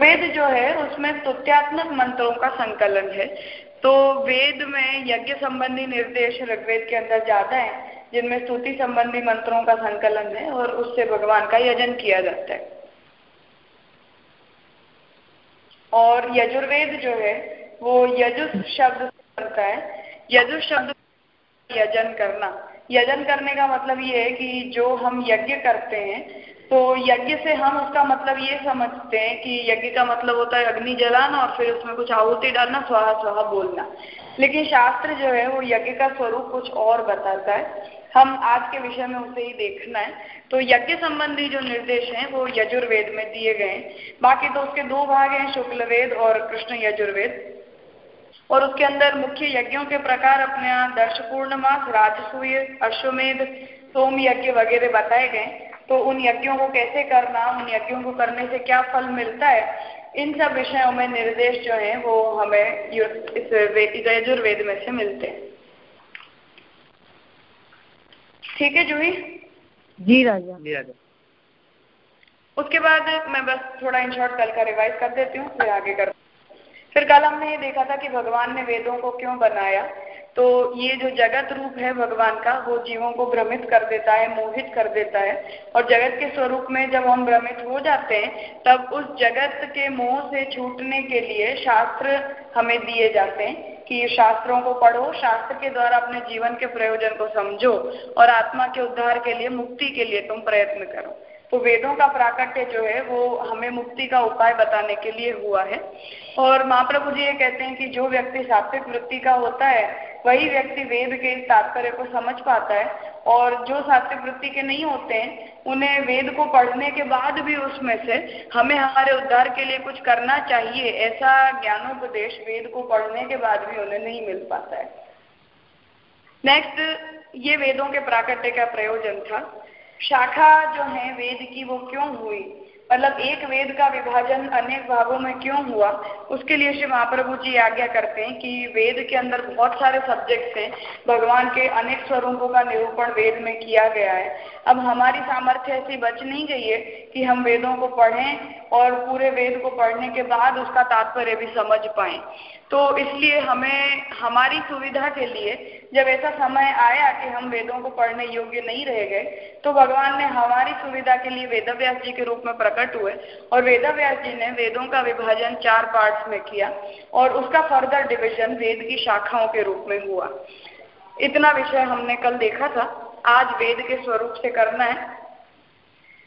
यजुर्वेद जो है, उसमें स्तुत्यात्मक मंत्रों का संकलन है। तो वेद में यज्ञ संबंधी निर्देश ऋग्वेद के अंदर ज़्यादा है, जिनमें स्तुति संबंधी मंत्रों का संकलन है और उससे भगवान का यजन किया जाता है। और यजुर्वेद जो है, वो यजुस शब्द से बनता है। यजुस शब्द यजन करना। यजन करने का मतलब ये है कि जो हम यज्ञ करते हैं तो यज्ञ से हम उसका मतलब ये समझते हैं कि यज्ञ का मतलब होता है अग्नि जलाना और फिर उसमें कुछ आहुति डालना, स्वाहा स्वाहा बोलना। लेकिन शास्त्र जो है वो यज्ञ का स्वरूप कुछ और बताता है। हम आज के विषय में उसे ही देखना है। तो यज्ञ संबंधी जो निर्देश हैं वो यजुर्वेद में दिए गए हैं। बाकी तो उसके दो भाग हैं शुक्ल वेद और कृष्ण यजुर्वेद। और उसके अंदर मुख्य यज्ञों के प्रकार अपने यहाँ दर्श पूर्णमास राजसूय, अश्वमेध सोम यज्ञ वगैरह बताए गए तो उन यज्ञों को कैसे करना उन यज्ञों को करने से क्या फल मिलता है इन सब विषयों में निर्देश जो है वो हमें इस यजुर्वेद में से मिलते हैं। ठीक है जूही? जी राजा। जी राजा। उसके बाद मैं बस थोड़ा इन शॉर्ट कल का रिवाइज कर देती हूँ फिर आगे कर फिर कल हमने ये देखा था कि भगवान ने वेदों को क्यों बनाया तो ये जो जगत रूप है भगवान का, वो जीवों को भ्रमित कर देता है, मोहित कर देता है। और जगत के स्वरूप में जब हम भ्रमित हो जाते हैं, तब उस जगत के मोह से छूटने के लिए शास्त्र हमें दिए जाते हैं कि शास्त्रों को पढ़ो, शास्त्र के द्वारा अपने जीवन के प्रयोजन को समझो और आत्मा के उद्धार के लिए, मुक्ति के लिए तुम प्रयत्न करो। तो वेदों का प्राकट्य जो है वो हमें मुक्ति का उपाय बताने के लिए हुआ है। और महाप्रभु जी ये कहते हैं कि जो व्यक्ति सात्विक वृत्ति का होता है, वही व्यक्ति वेद के इस तात्पर्य को समझ पाता है। और जो सात्विक वृत्ति के नहीं होते हैं, उन्हें वेद को पढ़ने के बाद भी उसमें से हमें हमारे उद्धार के लिए कुछ करना चाहिए, ऐसा ज्ञानोपदेश वेद को पढ़ने के बाद भी उन्हें नहीं मिल पाता है। नेक्स्ट ये वेदों के प्राकट्य का प्रयोजन था। शाखा जो है वेद की, वो क्यों हुई? मतलब एक वेद का विभाजन अनेक भागों में क्यों हुआ? उसके लिए श्री महाप्रभु जी आज्ञा करते हैं कि वेद के अंदर बहुत सारे सब्जेक्ट्स हैं। भगवान के अनेक स्वरूपों का निरूपण वेद में किया गया है। अब हमारी सामर्थ्य ऐसी बच नहीं गई है कि हम वेदों को पढ़ें और पूरे वेद को पढ़ने के बाद उसका तात्पर्य भी समझ पाए। तो इसलिए हमें, हमारी सुविधा के लिए जब ऐसा समय आया कि हम वेदों को पढ़ने योग्य नहीं रह गए तो भगवान ने हमारी सुविधा के लिए वेदव्यास जी के रूप में प्रकट हुए और वेदव्यास जी ने वेदों का विभाजन चार पार्ट्स में किया और उसका फर्दर डिविजन वेद की शाखाओं के रूप में हुआ। इतना विषय हमने कल देखा था। आज वेद के स्वरूप से करना है।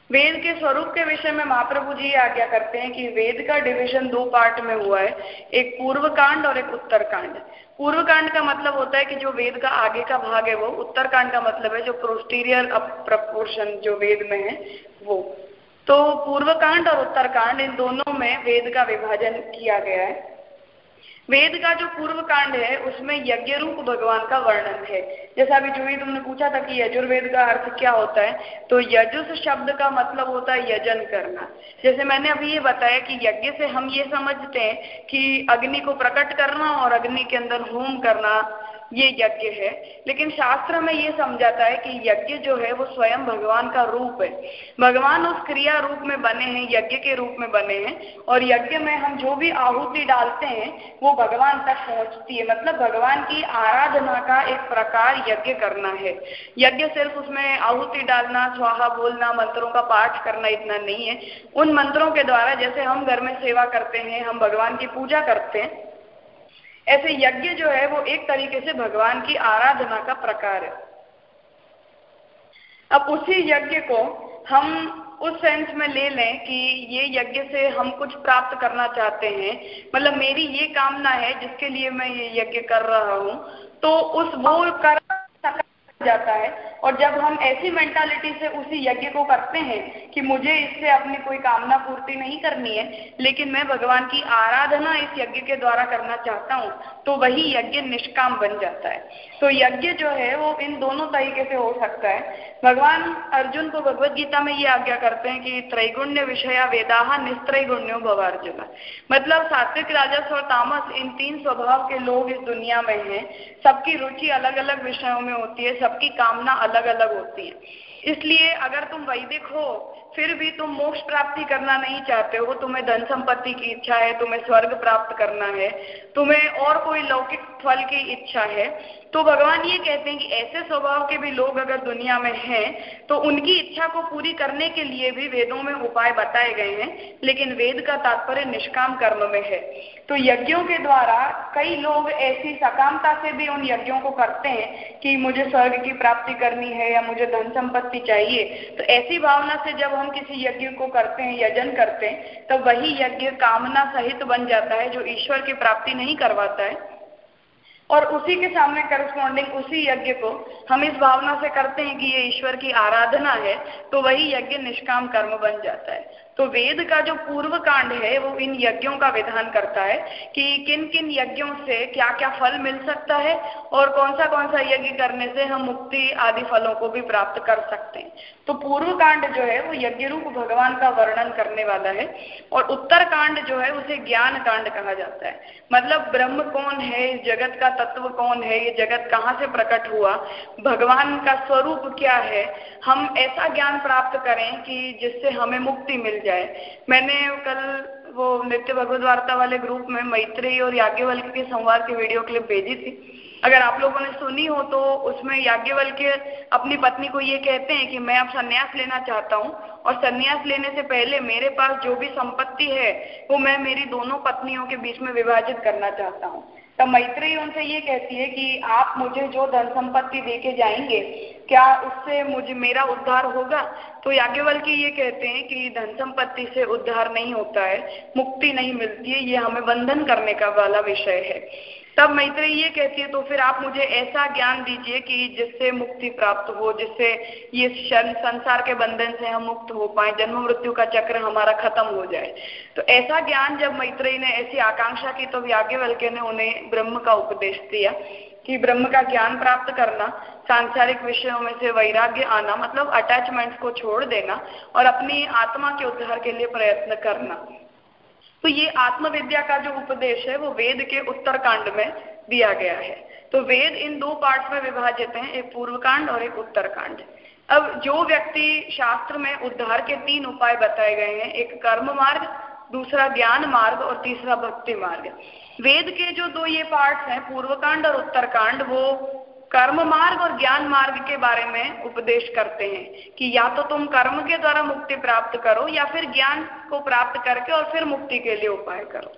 वेद के स्वरूप के विषय में महाप्रभु जी आज्ञा करते हैं कि वेद का डिवीज़न दो पार्ट में हुआ है। एक पूर्व कांड और एक उत्तर कांड पूर्व कांड का मतलब होता है कि जो वेद का आगे का भाग है वो उत्तर कांड का मतलब है जो प्रोस्टीरियर प्रपोर्शन जो वेद में है वो। तो पूर्व कांड और उत्तर कांड इन दोनों में वेद का विभाजन किया गया है। वेद का जो पूर्व कांड है, उसमें यज्ञ रूप भगवान का वर्णन है। जैसा अभी जो तुमने पूछा था कि यजुर्वेद का अर्थ क्या होता है तो यजुस शब्द का मतलब होता है यजन करना। जैसे मैंने अभी ये बताया कि यज्ञ से हम ये समझते हैं कि अग्नि को प्रकट करना और अग्नि के अंदर होम करना ये यज्ञ है। लेकिन शास्त्र में ये समझाता है कि यज्ञ जो है, वो स्वयं भगवान का रूप है। भगवान उस क्रिया रूप में बने हैं, यज्ञ के रूप में बने हैं और यज्ञ में हम जो भी आहुति डालते हैं, वो भगवान तक पहुँचती है। मतलब भगवान की आराधना का एक प्रकार यज्ञ करना है। यज्ञ सिर्फ़ उसमें आहुति डालना, स्वाहा बोलना, मंत्रों का पाठ करना इतना नहीं है। उन मंत्रों के द्वारा जैसे हम घर में सेवा करते हैं, हम भगवान की पूजा करते हैं ऐसे यज्ञ जो है वो एक तरीके से भगवान की आराधना का प्रकार है। अब उसी यज्ञ को हम उस सेंस में ले लें कि ये यज्ञ से हम कुछ प्राप्त करना चाहते हैं। मतलब मेरी ये कामना है, जिसके लिए मैं ये यज्ञ कर रहा हूँ तो उस वो कर जाता है। और जब हम ऐसी मेंटालिटी से उसी यज्ञ को करते हैं कि मुझे इससे अपनी कोई कामना पूर्ति नहीं करनी है, लेकिन मैं भगवान की आराधना इस यज्ञ के द्वारा करना चाहता हूँ तो वही यज्ञ निष्काम बन जाता है। तो यज्ञ जो है, वो इन दोनों तरीके से हो सकता है। भगवान अर्जुन को भगवत गीता में ये आज्ञा करते हैं कि त्रैगुण्य विषया वेदाहा निस्त्रैगुण्यो भवार्जुन। मतलब सात्विक राजस और तामस, इन तीन स्वभाव के लोग इस दुनिया में हैं। सबकी रुचि अलग अलग विषयों में होती है, सबकी कामना अलग अलग अलग होती है। इसलिए अगर तुम वैदिक हो फिर भी तुम मोक्ष प्राप्ति करना नहीं चाहते हो, तुम्हें धन संपत्ति की इच्छा है, तुम्हें स्वर्ग प्राप्त करना है, तुम्हें और कोई लौकिक फल की इच्छा है। तो भगवान ये कहते हैं कि ऐसे स्वभाव के भी लोग अगर दुनिया में हैं तो उनकी इच्छा को पूरी करने के लिए भी वेदों में उपाय बताए गए हैं, लेकिन वेद का तात्पर्य निष्काम कर्म में है। तो यज्ञों के द्वारा कई लोग ऐसी सकामता से भी उन यज्ञों को करते हैं कि मुझे स्वर्ग की प्राप्ति करनी है या मुझे धन संपत्ति चाहिए। तो ऐसी भावना से जब हम किसी यज्ञ को करते हैं, यजन करते हैं तो वही यज्ञ कामना सहित बन जाता है जो ईश्वर की प्राप्ति नहीं करवाता है। और उसी के सामने करस्पॉन्डिंग उसी यज्ञ को हम इस भावना से करते हैं कि ये ईश्वर की आराधना है तो वही यज्ञ निष्काम कर्म बन जाता है। तो वेद का जो पूर्व कांड है, वो इन यज्ञों का विधान करता है कि किन किन यज्ञों से क्या क्या फल मिल सकता है और कौन सा कौन सा यज्ञ करने से हम मुक्ति आदि फलों को भी प्राप्त कर सकते हैं। तो पूर्व कांड जो है, वो यज्ञ रूप भगवान का वर्णन करने वाला है और उत्तर कांड जो है, उसे ज्ञान कांड कहा जाता है। मतलब ब्रह्म कौन है इस जगत का तत्व कौन है, ये जगत कहाँ से प्रकट हुआ, भगवान का स्वरूप क्या है, हम ऐसा ज्ञान प्राप्त करें कि जिससे हमें मुक्ति मिल जाए। मैंने कल वो नित्य भगवत वार्ता वाले ग्रुप में मैत्री और याज्ञवल्क्य के संवाद की वीडियो क्लिप भेजी थी। अगर आप लोगों ने सुनी हो तो उसमें याज्ञवल्क्य अपनी पत्नी को ये कहते हैं कि मैं अब संन्यास लेना चाहता हूँ और संन्यास लेने से पहले मेरे पास जो भी संपत्ति है, वो मैं मेरी दोनों पत्नियों के बीच में विभाजित करना चाहता हूँ। तब मैत्री उनसे ये कहती है कि आप मुझे जो धन संपत्ति दे के जाएँगे, क्या उससे मुझे, मेरा उद्धार होगा? तो याज्ञवल की ये कहते हैं कि धन संपत्ति से उद्धार नहीं होता है, मुक्ति नहीं मिलती है, ये हमें बंधन करने का वाला विषय है। तब मैत्री ये कहती है तो फिर आप मुझे ऐसा ज्ञान दीजिए कि जिससे मुक्ति प्राप्त हो, जिससे ये संसार के बंधन से हम मुक्त हो पाए, जन्म मृत्यु का चक्र हमारा खत्म हो जाए। तो ऐसा ज्ञान जब मैत्री ने, ऐसी आकांक्षा की तो याज्ञवल्क्य ने उन्हें ब्रह्म का उपदेश दिया कि ब्रह्म का ज्ञान प्राप्त करना, सांसारिक विषयों में से वैराग्य आना मतलब अटैचमेंट को छोड़ देना और अपनी आत्मा के उद्धार के लिए प्रयत्न करना। तो ये आत्मविद्या का जो उपदेश है, वो वेद के उत्तर कांड में दिया गया है। तो वेद इन दो पार्ट में विभाजित हैं, एक पूर्व कांड और एक उत्तर कांड अब जो व्यक्ति शास्त्र में उद्धार के तीन उपाय बताए गए हैं, एक कर्म मार्ग, दूसरा ज्ञान मार्ग और तीसरा भक्ति मार्ग। वेद के जो दो ये पार्ट हैं पूर्व कांड और उत्तर कांड वो कर्म मार्ग और ज्ञान मार्ग के बारे में उपदेश करते हैं कि या तो तुम कर्म के द्वारा मुक्ति प्राप्त करो या फिर ज्ञान को प्राप्त करके और फिर मुक्ति के लिए उपाय करो।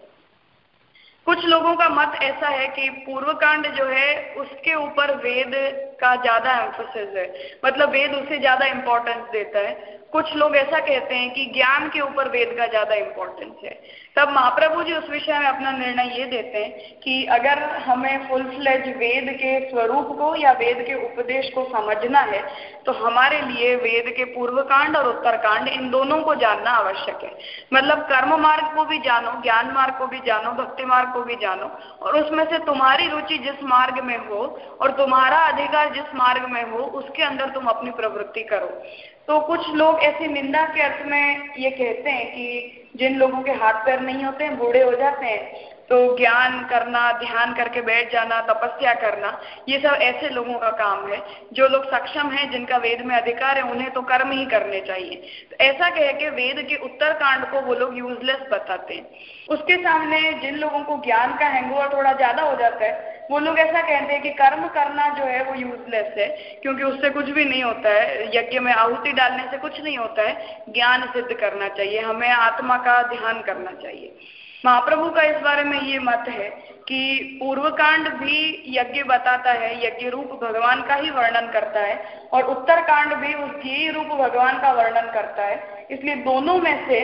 कुछ लोगों का मत ऐसा है कि पूर्व कांड जो है, उसके ऊपर वेद का ज़्यादा एम्फोसिस है। मतलब वेद उसे ज़्यादा इंपॉर्टेंस देता है। कुछ लोग ऐसा कहते हैं कि ज्ञान के ऊपर वेद का ज़्यादा इंपॉर्टेंस है। तब महाप्रभु जी उस विषय में अपना निर्णय ये देते हैं कि अगर हमें फुल फ्लेज वेद के स्वरूप को या वेद के उपदेश को समझना है तो हमारे लिए वेद के पूर्व कांड और उत्तर कांड इन दोनों को जानना आवश्यक है। मतलब कर्म मार्ग को भी जानो, ज्ञान मार्ग को भी जानो, भक्ति मार्ग को भी जानो, और उसमें से तुम्हारी रुचि जिस मार्ग में हो और तुम्हारा अधिकार जिस मार्ग में हो, उसके अंदर तुम अपनी प्रवृत्ति करो। तो कुछ लोग ऐसी निंदा के अर्थ में ये कहते हैं कि जिन लोगों के हाथ पैर नहीं होते हैं बूढ़े हो जाते हैं तो ज्ञान करना, ध्यान करके बैठ जाना, तपस्या करना, ये सब ऐसे लोगों का काम है। जो लोग सक्षम हैं, जिनका वेद में अधिकार है, उन्हें तो कर्म ही करने चाहिए। तो ऐसा कह के वेद के उत्तर कांड को वो लोग यूजलेस बताते हैं। उसके सामने जिन लोगों को ज्ञान का हैंगओवर थोड़ा ज़्यादा हो जाता है वो लोग ऐसा कहते हैं कि कर्म करना जो है वो यूजलेस है, क्योंकि उससे कुछ भी नहीं होता है। यज्ञ में आहुति डालने से कुछ नहीं होता है। ज्ञान सिद्ध करना चाहिए, हमें आत्मा का ध्यान करना चाहिए। महाप्रभु का इस बारे में ये मत है कि पूर्व कांड भी यज्ञ बताता है, यज्ञ रूप भगवान का ही वर्णन करता है, और उत्तर कांड भी उस रूप भगवान का वर्णन करता है। इसलिए दोनों में से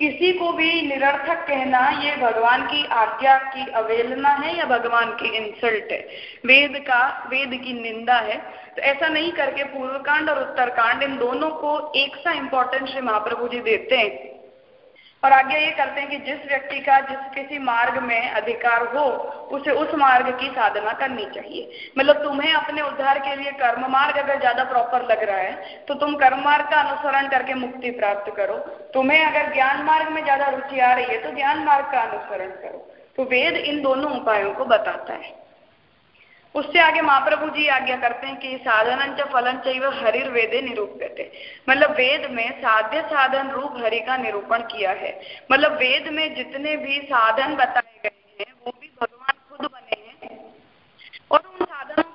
किसी को भी निरर्थक कहना ये भगवान की आज्ञा की अवेलना है या भगवान की इंसल्ट है? वेद का, वेद की निंदा है। तो ऐसा नहीं करके पूर्व कांड और उत्तर कांड इन दोनों को एक सा इंपॉर्टेंट श्री महाप्रभु जी देते हैं। और आगे ये करते हैं कि जिस व्यक्ति का जिस किसी मार्ग में अधिकार हो, उसे उस मार्ग की साधना करनी चाहिए। मतलब तुम्हें अपने उद्धार के लिए कर्म मार्ग अगर ज़्यादा प्रॉपर लग रहा है तो तुम कर्म मार्ग का अनुसरण करके मुक्ति प्राप्त करो। तुम्हें अगर ज्ञान मार्ग में ज़्यादा रुचि आ रही है तो ज्ञान मार्ग का अनुसरण करो। तो वेद इन दोनों उपायों को बताता है। उससे आगे महाप्रभु जी आज्ञा करते हैं कि साधन च फलन चाहिए हरिर वेदे निरूप देते मतलब वेद में साध्य साधन रूप हरि का निरूपण किया है। मतलब वेद में जितने भी साधन बताए गए हैं, वो भी भगवान खुद बने हैं और उन साधनों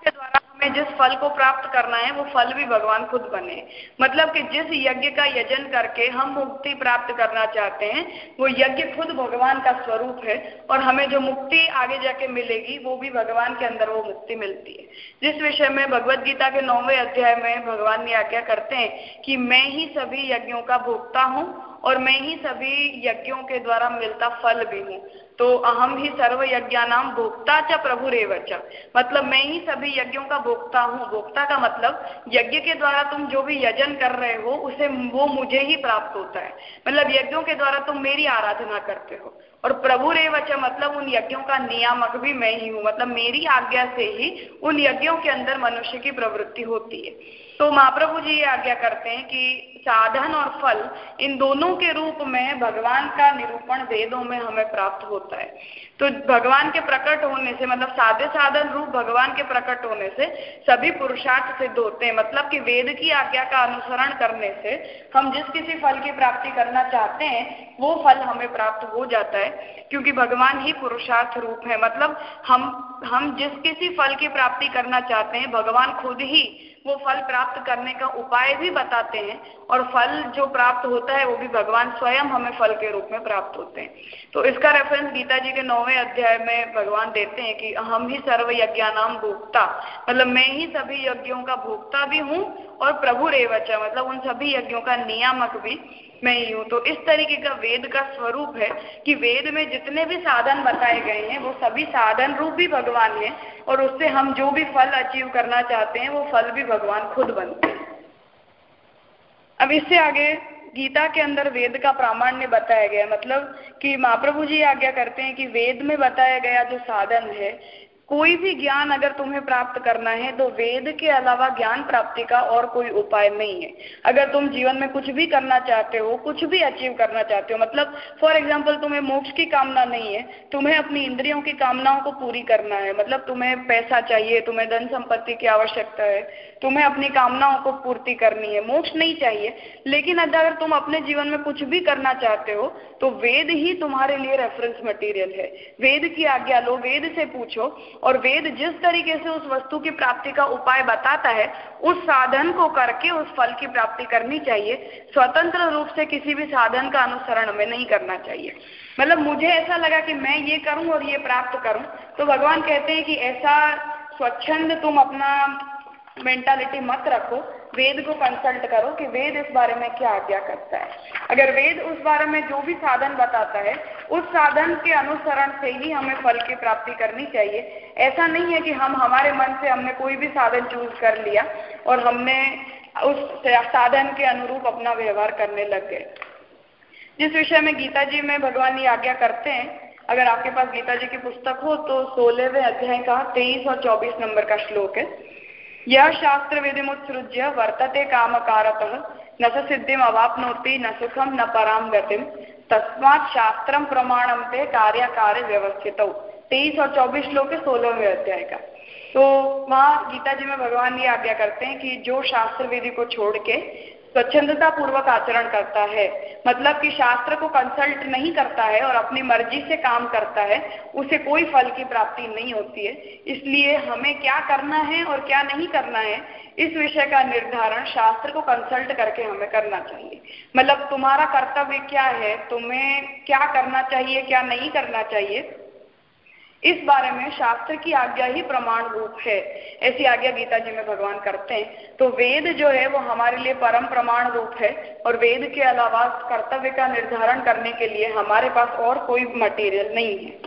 हमें जिस फल को प्राप्त करना है, वो फल भी भगवान खुद बने। मतलब कि जिस यज्ञ का यजन करके हम मुक्ति प्राप्त करना चाहते हैं, वो यज्ञ खुद भगवान का स्वरूप है और हमें जो मुक्ति आगे जाके मिलेगी, वो भी भगवान के अंदर वो मुक्ति मिलती है। जिस विषय में भगवत गीता के नौवे अध्याय में भगवान ने आज्ञा करते हैं कि मैं ही सभी यज्ञों का भोगता हूँ और मैं ही सभी यज्ञों के द्वारा मिलता फल भी हूँ। तो अहम ही सर्व नाम भोक्ता च प्रभु रेवच मतलब मैं ही सभी यज्ञों का भोक्ता हूँ। भोक्ता का मतलब यज्ञ के द्वारा तुम जो भी यजन कर रहे हो, उसे वो मुझे ही प्राप्त होता है। मतलब यज्ञों के द्वारा तुम मेरी आराधना करते हो। और प्रभु रेवच मतलब उन यज्ञों का नियामक भी मैं ही हूँ। मतलब मेरी आज्ञा से ही उन यज्ञों के अंदर मनुष्य की प्रवृत्ति होती है। तो महाप्रभु जी ये आज्ञा करते हैं कि साधन और फल इन दोनों के रूप में भगवान का निरूपण वेदों में हमें प्राप्त होता है। तो भगवान के प्रकट होने से मतलब साधे साधन रूप भगवान के प्रकट होने से सभी पुरुषार्थ सिद्ध होते हैं। मतलब कि वेद की आज्ञा का अनुसरण करने से हम जिस किसी फल की प्राप्ति करना चाहते हैं, वो फल हमें प्राप्त हो जाता है, क्योंकि भगवान ही पुरुषार्थ रूप है। मतलब हम हम जिस किसी फल की प्राप्ति करना चाहते हैं, भगवान खुद ही वो फल प्राप्त करने का उपाय भी बताते हैं और फल जो प्राप्त होता है वो भी भगवान स्वयं हमें फल के रूप में प्राप्त होते हैं। तो इसका रेफरेंस गीता जी के नौवे अध्याय में भगवान देते हैं कि हम ही सर्व नाम भोक्ता। मतलब मैं ही सभी यज्ञों का भोक्ता भी हूँ और प्रभु रेवचा मतलब उन सभी यज्ञों का नियामक भी। मैं ही हूँ। तो इस तरीके का वेद का स्वरूप है कि वेद में जितने भी साधन बताए गए हैं, वो सभी साधन रूप भी भगवान है और उससे हम जो भी फल अचीव करना चाहते हैं, वो फल भी भगवान खुद बनते हैं। अब इससे आगे गीता के अंदर वेद का प्रामाण्य बताया गया मतलब कि महाप्रभु जी आज्ञा करते हैं कि वेद में बताया गया जो साधन है कोई भी ज्ञान अगर तुम्हें प्राप्त करना है तो वेद के अलावा ज्ञान प्राप्ति का और कोई उपाय नहीं है। अगर तुम जीवन में कुछ भी करना चाहते हो, कुछ भी अचीव करना चाहते हो मतलब फॉर एग्ज़ाम्पल तुम्हें मोक्ष की कामना नहीं है, तुम्हें अपनी इंद्रियों की कामनाओं को पूरी करना है मतलब तुम्हें पैसा चाहिए, तुम्हें धन संपत्ति की आवश्यकता है तुम्हें अपनी कामनाओं को पूर्ति करनी है, मोक्ष नहीं चाहिए। लेकिन अगर तुम अपने जीवन में कुछ भी करना चाहते हो तो वेद ही तुम्हारे लिए रेफरेंस मटेरियल है। वेद की आज्ञा लो, वेद से पूछो, और वेद जिस तरीके से उस वस्तु की प्राप्ति का उपाय बताता है, उस साधन को करके उस फल की प्राप्ति करनी चाहिए। स्वतंत्र रूप से किसी भी साधन का अनुसरण हमें नहीं करना चाहिए। मतलब मुझे ऐसा लगा कि मैं ये करूँ और ये प्राप्त करूँ। तो भगवान कहते हैं कि ऐसा स्वच्छंद तुम अपना मेंटालिटी मत रखो। वेद को कंसल्ट करो कि वेद इस बारे में क्या आज्ञा करता है। अगर वेद उस बारे में जो भी साधन बताता है, उस साधन के अनुसरण से ही हमें फल की प्राप्ति करनी चाहिए। ऐसा नहीं है कि हम हमारे मन से हमने कोई भी साधन चूज़ कर लिया और हमने उस साधन के अनुरूप अपना व्यवहार करने लग गए। जिस विषय में गीता जी में भगवान ये आज्ञा करते हैं, अगर आपके पास गीता जी की पुस्तक हो तो सोलहवें अध्याय का तेईस और चौबीस नंबर का श्लोक है। यह शास्त्र विधिमुत्सृज्य वर्तते कामकारतः न स सिद्धिम अवापनोति, न सुखम, न पराम गतिम। तस्मात शास्त्र प्रमाणम कार्य कार्य व्यवस्थित। तेईस और चौबीस श्लोक है सोलहवें अध्याय का। तो वहाँ गीता जी में भगवान ये आज्ञा करते हैं कि जो शास्त्र विधि को छोड़ के स्वच्छंदता पूर्वक आचरण करता है। मतलब कि शास्त्र को कंसल्ट नहीं करता है और अपनी मर्ज़ी से काम करता है, उसे कोई फल की प्राप्ति नहीं होती है। इसलिए हमें क्या करना है और क्या नहीं करना है, इस विषय का निर्धारण शास्त्र को कंसल्ट करके हमें करना चाहिए। मतलब तुम्हारा कर्तव्य क्या है? तुम्हें क्या करना चाहिए, क्या नहीं करना चाहिए? इस बारे में शास्त्र की आज्ञा ही प्रमाण रूप है। ऐसी आज्ञा गीता जी में भगवान करते हैं। तो वेद जो है, वो हमारे लिए परम प्रमाण रूप है और वेद के अलावा कर्तव्य का निर्धारण करने के लिए हमारे पास और कोई मटेरियल नहीं है।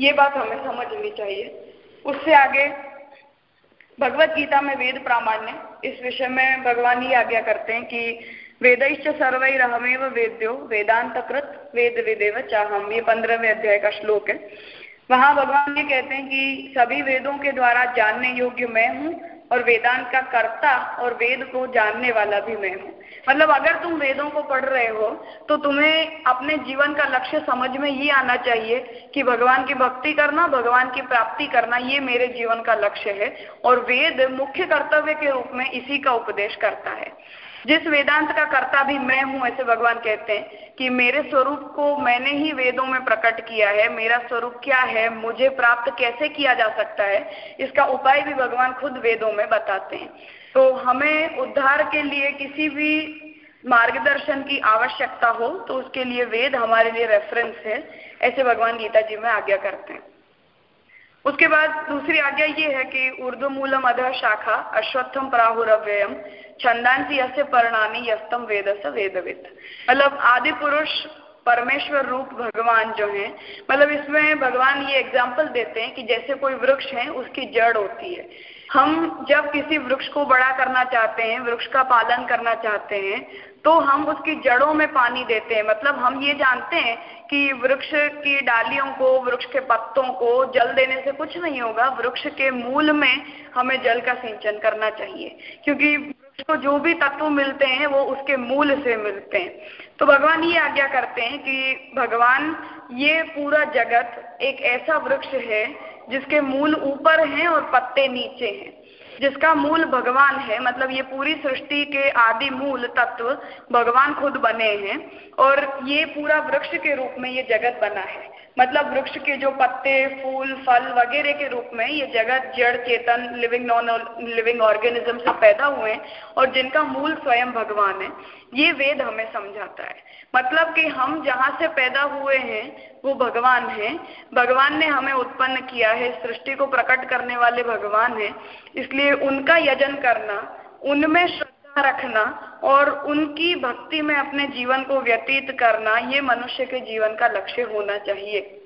ये बात हमें समझनी चाहिए। उससे आगे भगवत गीता में वेद प्रामाण्य। इस विषय में भगवान ही आज्ञा करते हैं कि वेद वेदैश्च सर्वैरहमेव वेद्यो वेदांतकृत वेद विदेव चाहम। ये पंद्रहवें अध्याय का श्लोक है। वहाँ भगवान ये कहते हैं कि सभी वेदों के द्वारा जानने योग्य मैं हूँ और वेदांत का कर्ता और वेद को जानने वाला भी मैं हूँ। मतलब अगर तुम वेदों को पढ़ रहे हो तो तुम्हें अपने जीवन का लक्ष्य समझ में ये आना चाहिए कि भगवान की भक्ति करना, भगवान की प्राप्ति करना, ये मेरे जीवन का लक्ष्य है और वेद मुख्य कर्तव्य के रूप में इसी का उपदेश करता है। जिस वेदांत का कर्ता भी मैं हूँ, ऐसे भगवान कहते हैं। कि मेरे स्वरूप को मैंने ही वेदों में प्रकट किया है, मेरा स्वरूप क्या है, मुझे प्राप्त कैसे किया जा सकता है, इसका उपाय भी भगवान खुद वेदों में बताते हैं। तो हमें उद्धार के लिए किसी भी मार्गदर्शन की आवश्यकता हो तो उसके लिए वेद हमारे लिए रेफरेंस है, ऐसे भगवान गीता जी में आज्ञा करते हैं। उसके बाद दूसरी आज्ञा ये है कि उर्दू मूलम अध शाखा अश्वत्थम प्राहुरव्ययम छंदांसी यसे परणानी, यस्तम वेद स वेदवित। मतलब आदि पुरुष परमेश्वर रूप भगवान जो है मतलब इसमें भगवान ये एग्ज़ाम्पल देते हैं कि जैसे कोई वृक्ष है, उसकी जड़ होती है। हम जब किसी वृक्ष को बड़ा करना चाहते हैं, वृक्ष का पालन करना चाहते हैं तो हम उसकी जड़ों में पानी देते हैं। मतलब हम ये जानते हैं कि वृक्ष की डालियों को, वृक्ष के पत्तों को जल देने से कुछ नहीं होगा। वृक्ष के मूल में हमें जल का सिंचन करना चाहिए, क्योंकि वृक्ष को जो भी तत्व मिलते हैं, वो उसके मूल से मिलते हैं। तो भगवान ये आज्ञा करते हैं कि भगवान, ये पूरा जगत एक ऐसा वृक्ष है जिसके मूल ऊपर हैं और पत्ते नीचे हैं। जिसका मूल भगवान है मतलब ये पूरी सृष्टि के आदि मूल तत्व भगवान खुद बने हैं और ये पूरा वृक्ष के रूप में ये जगत बना है। मतलब वृक्ष के जो पत्ते, फूल, फल वगैरह के रूप में ये जगत, जड़, चेतन लिविंग नॉन लिविंग ऑर्गेनिज्म से पैदा हुए हैं और जिनका मूल स्वयं भगवान है, ये वेद हमें समझाता है। मतलब कि हम जहाँ से पैदा हुए हैं, वो भगवान है। भगवान ने हमें उत्पन्न किया है, सृष्टि को प्रकट करने वाले भगवान है। इसलिए उनका यजन करना, उनमें श्रद्धा रखना और उनकी भक्ति में अपने जीवन को व्यतीत करना, ये मनुष्य के जीवन का लक्ष्य होना चाहिए।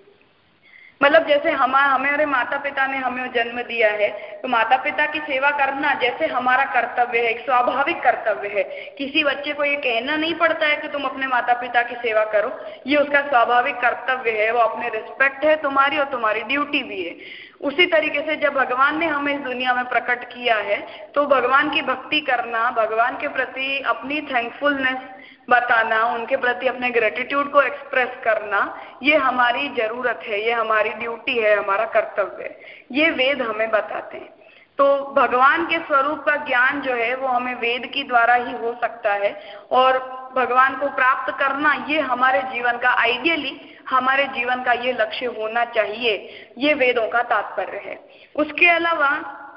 मतलब जैसे हम, हमारे माता पिता ने हमें जन्म दिया है तो माता पिता की सेवा करना जैसे हमारा कर्तव्य है, एक स्वाभाविक कर्तव्य है। किसी बच्चे को ये कहना नहीं पड़ता है कि तुम अपने माता पिता की सेवा करो। ये उसका स्वाभाविक कर्तव्य है, वो अपने रिस्पेक्ट है तुम्हारी और तुम्हारी ड्यूटी भी है। उसी तरीके से जब भगवान ने हमें इस दुनिया में प्रकट किया है तो भगवान की भक्ति करना, भगवान के प्रति अपनी थैंकफुलनेस बताना, उनके प्रति अपने ग्रेटिट्यूड को एक्सप्रेस करना, ये हमारी ज़रूरत है, ये हमारी ड्यूटी है, हमारा कर्तव्य है। ये वेद हमें बताते हैं। तो भगवान के स्वरूप का ज्ञान जो है, वो हमें वेद की द्वारा ही हो सकता है और भगवान को प्राप्त करना, ये हमारे जीवन का आइडियली हमारे जीवन का ये लक्ष्य होना चाहिए। ये वेदों का तात्पर्य है। उसके अलावा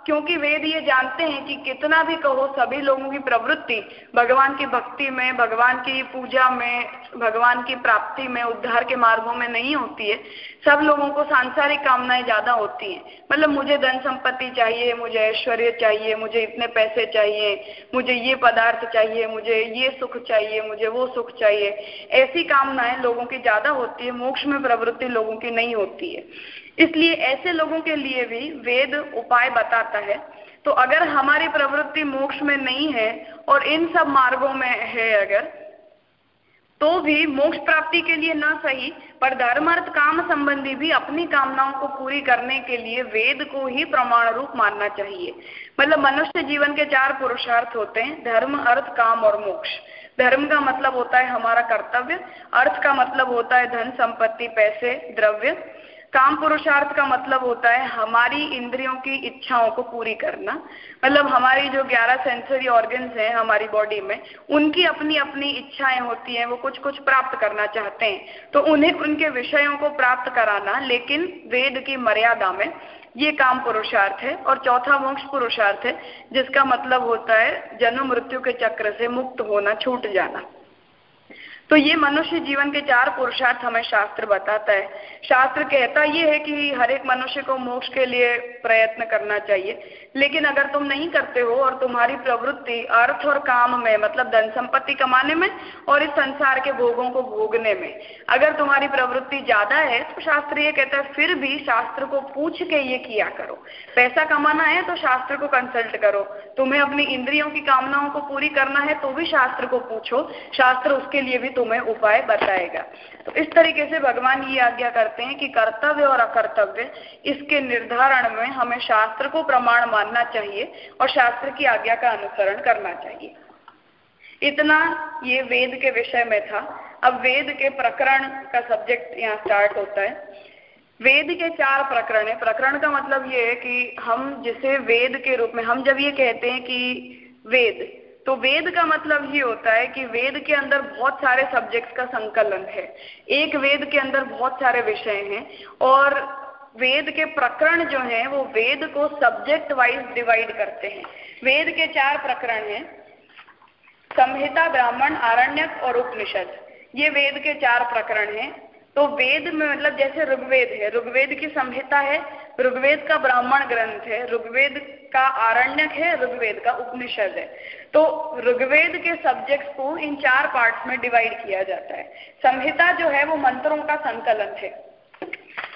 क्योंकि वेद ये जानते हैं कि कितना भी कहो सभी लोगों की प्रवृत्ति, भगवान की भक्ति में, भगवान की पूजा में भगवान की प्राप्ति में, उद्धार के मार्गों में नहीं होती है। सब लोगों को सांसारिक कामनाएँ ज़्यादा होती हैं। मतलब मुझे धन संपत्ति चाहिए, मुझे ऐश्वर्य चाहिए, मुझे इतने पैसे चाहिए, मुझे ये पदार्थ चाहिए, मुझे ये सुख चाहिए, मुझे वो सुख चाहिए। ऐसी कामनाएँ लोगों की ज़्यादा होती है, मोक्ष में प्रवृत्ति लोगों की नहीं होती है। इसलिए ऐसे लोगों के लिए भी वेद उपाय बताता है। तो अगर हमारी प्रवृत्ति मोक्ष में नहीं है और इन सब मार्गों में है अगर तो भी मोक्ष प्राप्ति के लिए न सही, पर धर्म अर्थ काम संबंधी भी अपनी कामनाओं को पूरी करने के लिए वेद को ही प्रमाण रूप मानना चाहिए। मतलब मनुष्य जीवन के चार पुरुषार्थ होते हैं, धर्म, अर्थ, काम और मोक्ष। धर्म का मतलब होता है हमारा कर्तव्य, अर्थ का मतलब होता है धन, संपत्ति, पैसे, द्रव्य। काम पुरुषार्थ का मतलब होता है हमारी इंद्रियों की इच्छाओं को पूरी करना। मतलब हमारी जो ग्यारह सेंसरी ऑर्गन्स हैं हमारी बॉडी में, उनकी अपनी अपनी इच्छाएँ होती हैं, वो कुछ कुछ प्राप्त करना चाहते हैं। तो उन्हें उनके विषयों को प्राप्त कराना, लेकिन वेद की मर्यादा में ये काम पुरुषार्थ है। और चौथा मोक्ष पुरुषार्थ है, जिसका मतलब होता है जन्म मृत्यु के चक्र से मुक्त होना, छूट जाना। तो ये मनुष्य जीवन के चार पुरुषार्थ हमें शास्त्र बताता है। शास्त्र कहता ये है कि हर एक मनुष्य को मोक्ष के लिए प्रयत्न करना चाहिए। लेकिन अगर तुम नहीं करते हो और तुम्हारी प्रवृत्ति अर्थ और काम में मतलब धन संपत्ति कमाने में और इस संसार के भोगों को भोगने में, अगर तुम्हारी प्रवृत्ति ज़्यादा है तो शास्त्र ये कहता है, फिर भी शास्त्र को पूछ के ये किया करो। पैसा कमाना है तो शास्त्र को कंसल्ट करो। तुम्हें अपनी इंद्रियों की कामनाओं को पूरी करना है तो भी शास्त्र को पूछो। शास्त्र उसके लिए भी तुम्हें उपाय बताएगा। तो इस तरीके से भगवान ये आज्ञा करते हैं कि कर्तव्य और अकर्तव्य, इसके निर्धारण में हमें शास्त्र को प्रमाण मानना चाहिए और शास्त्र की आज्ञा का अनुसरण करना चाहिए। इतना ये वेद के विषय में था। अब वेद के प्रकरण का सब्जेक्ट यहाँ स्टार्ट होता है। वेद के चार प्रकरण है। प्रकरण का मतलब ये है कि हम जिसे वेद के रूप में, हम जब ये कहते हैं कि वेद तो वेद का मतलब ये होता है कि वेद के अंदर बहुत सारे सब्जेक्ट्स का संकलन है। एक वेद के अंदर बहुत सारे विषय हैं और वेद के प्रकरण जो हैं, वो वेद को सब्जेक्ट वाइज डिवाइड करते हैं। वेद के चार प्रकरण हैं, संहिता, ब्राह्मण, आरण्यक और उपनिषद। ये वेद के चार प्रकरण हैं। तो वेद में मतलब जैसे ऋग्वेद है, ऋग्वेद की संहिता है, ऋग्वेद का ब्राह्मण ग्रंथ है, ऋग्वेद का आरण्यक है, ऋग्वेद का उपनिषद है। तो ऋग्वेद के सब्जेक्ट्स को इन चार पार्ट्स में डिवाइड किया जाता है। संहिता जो है वो मंत्रों का संकलन है।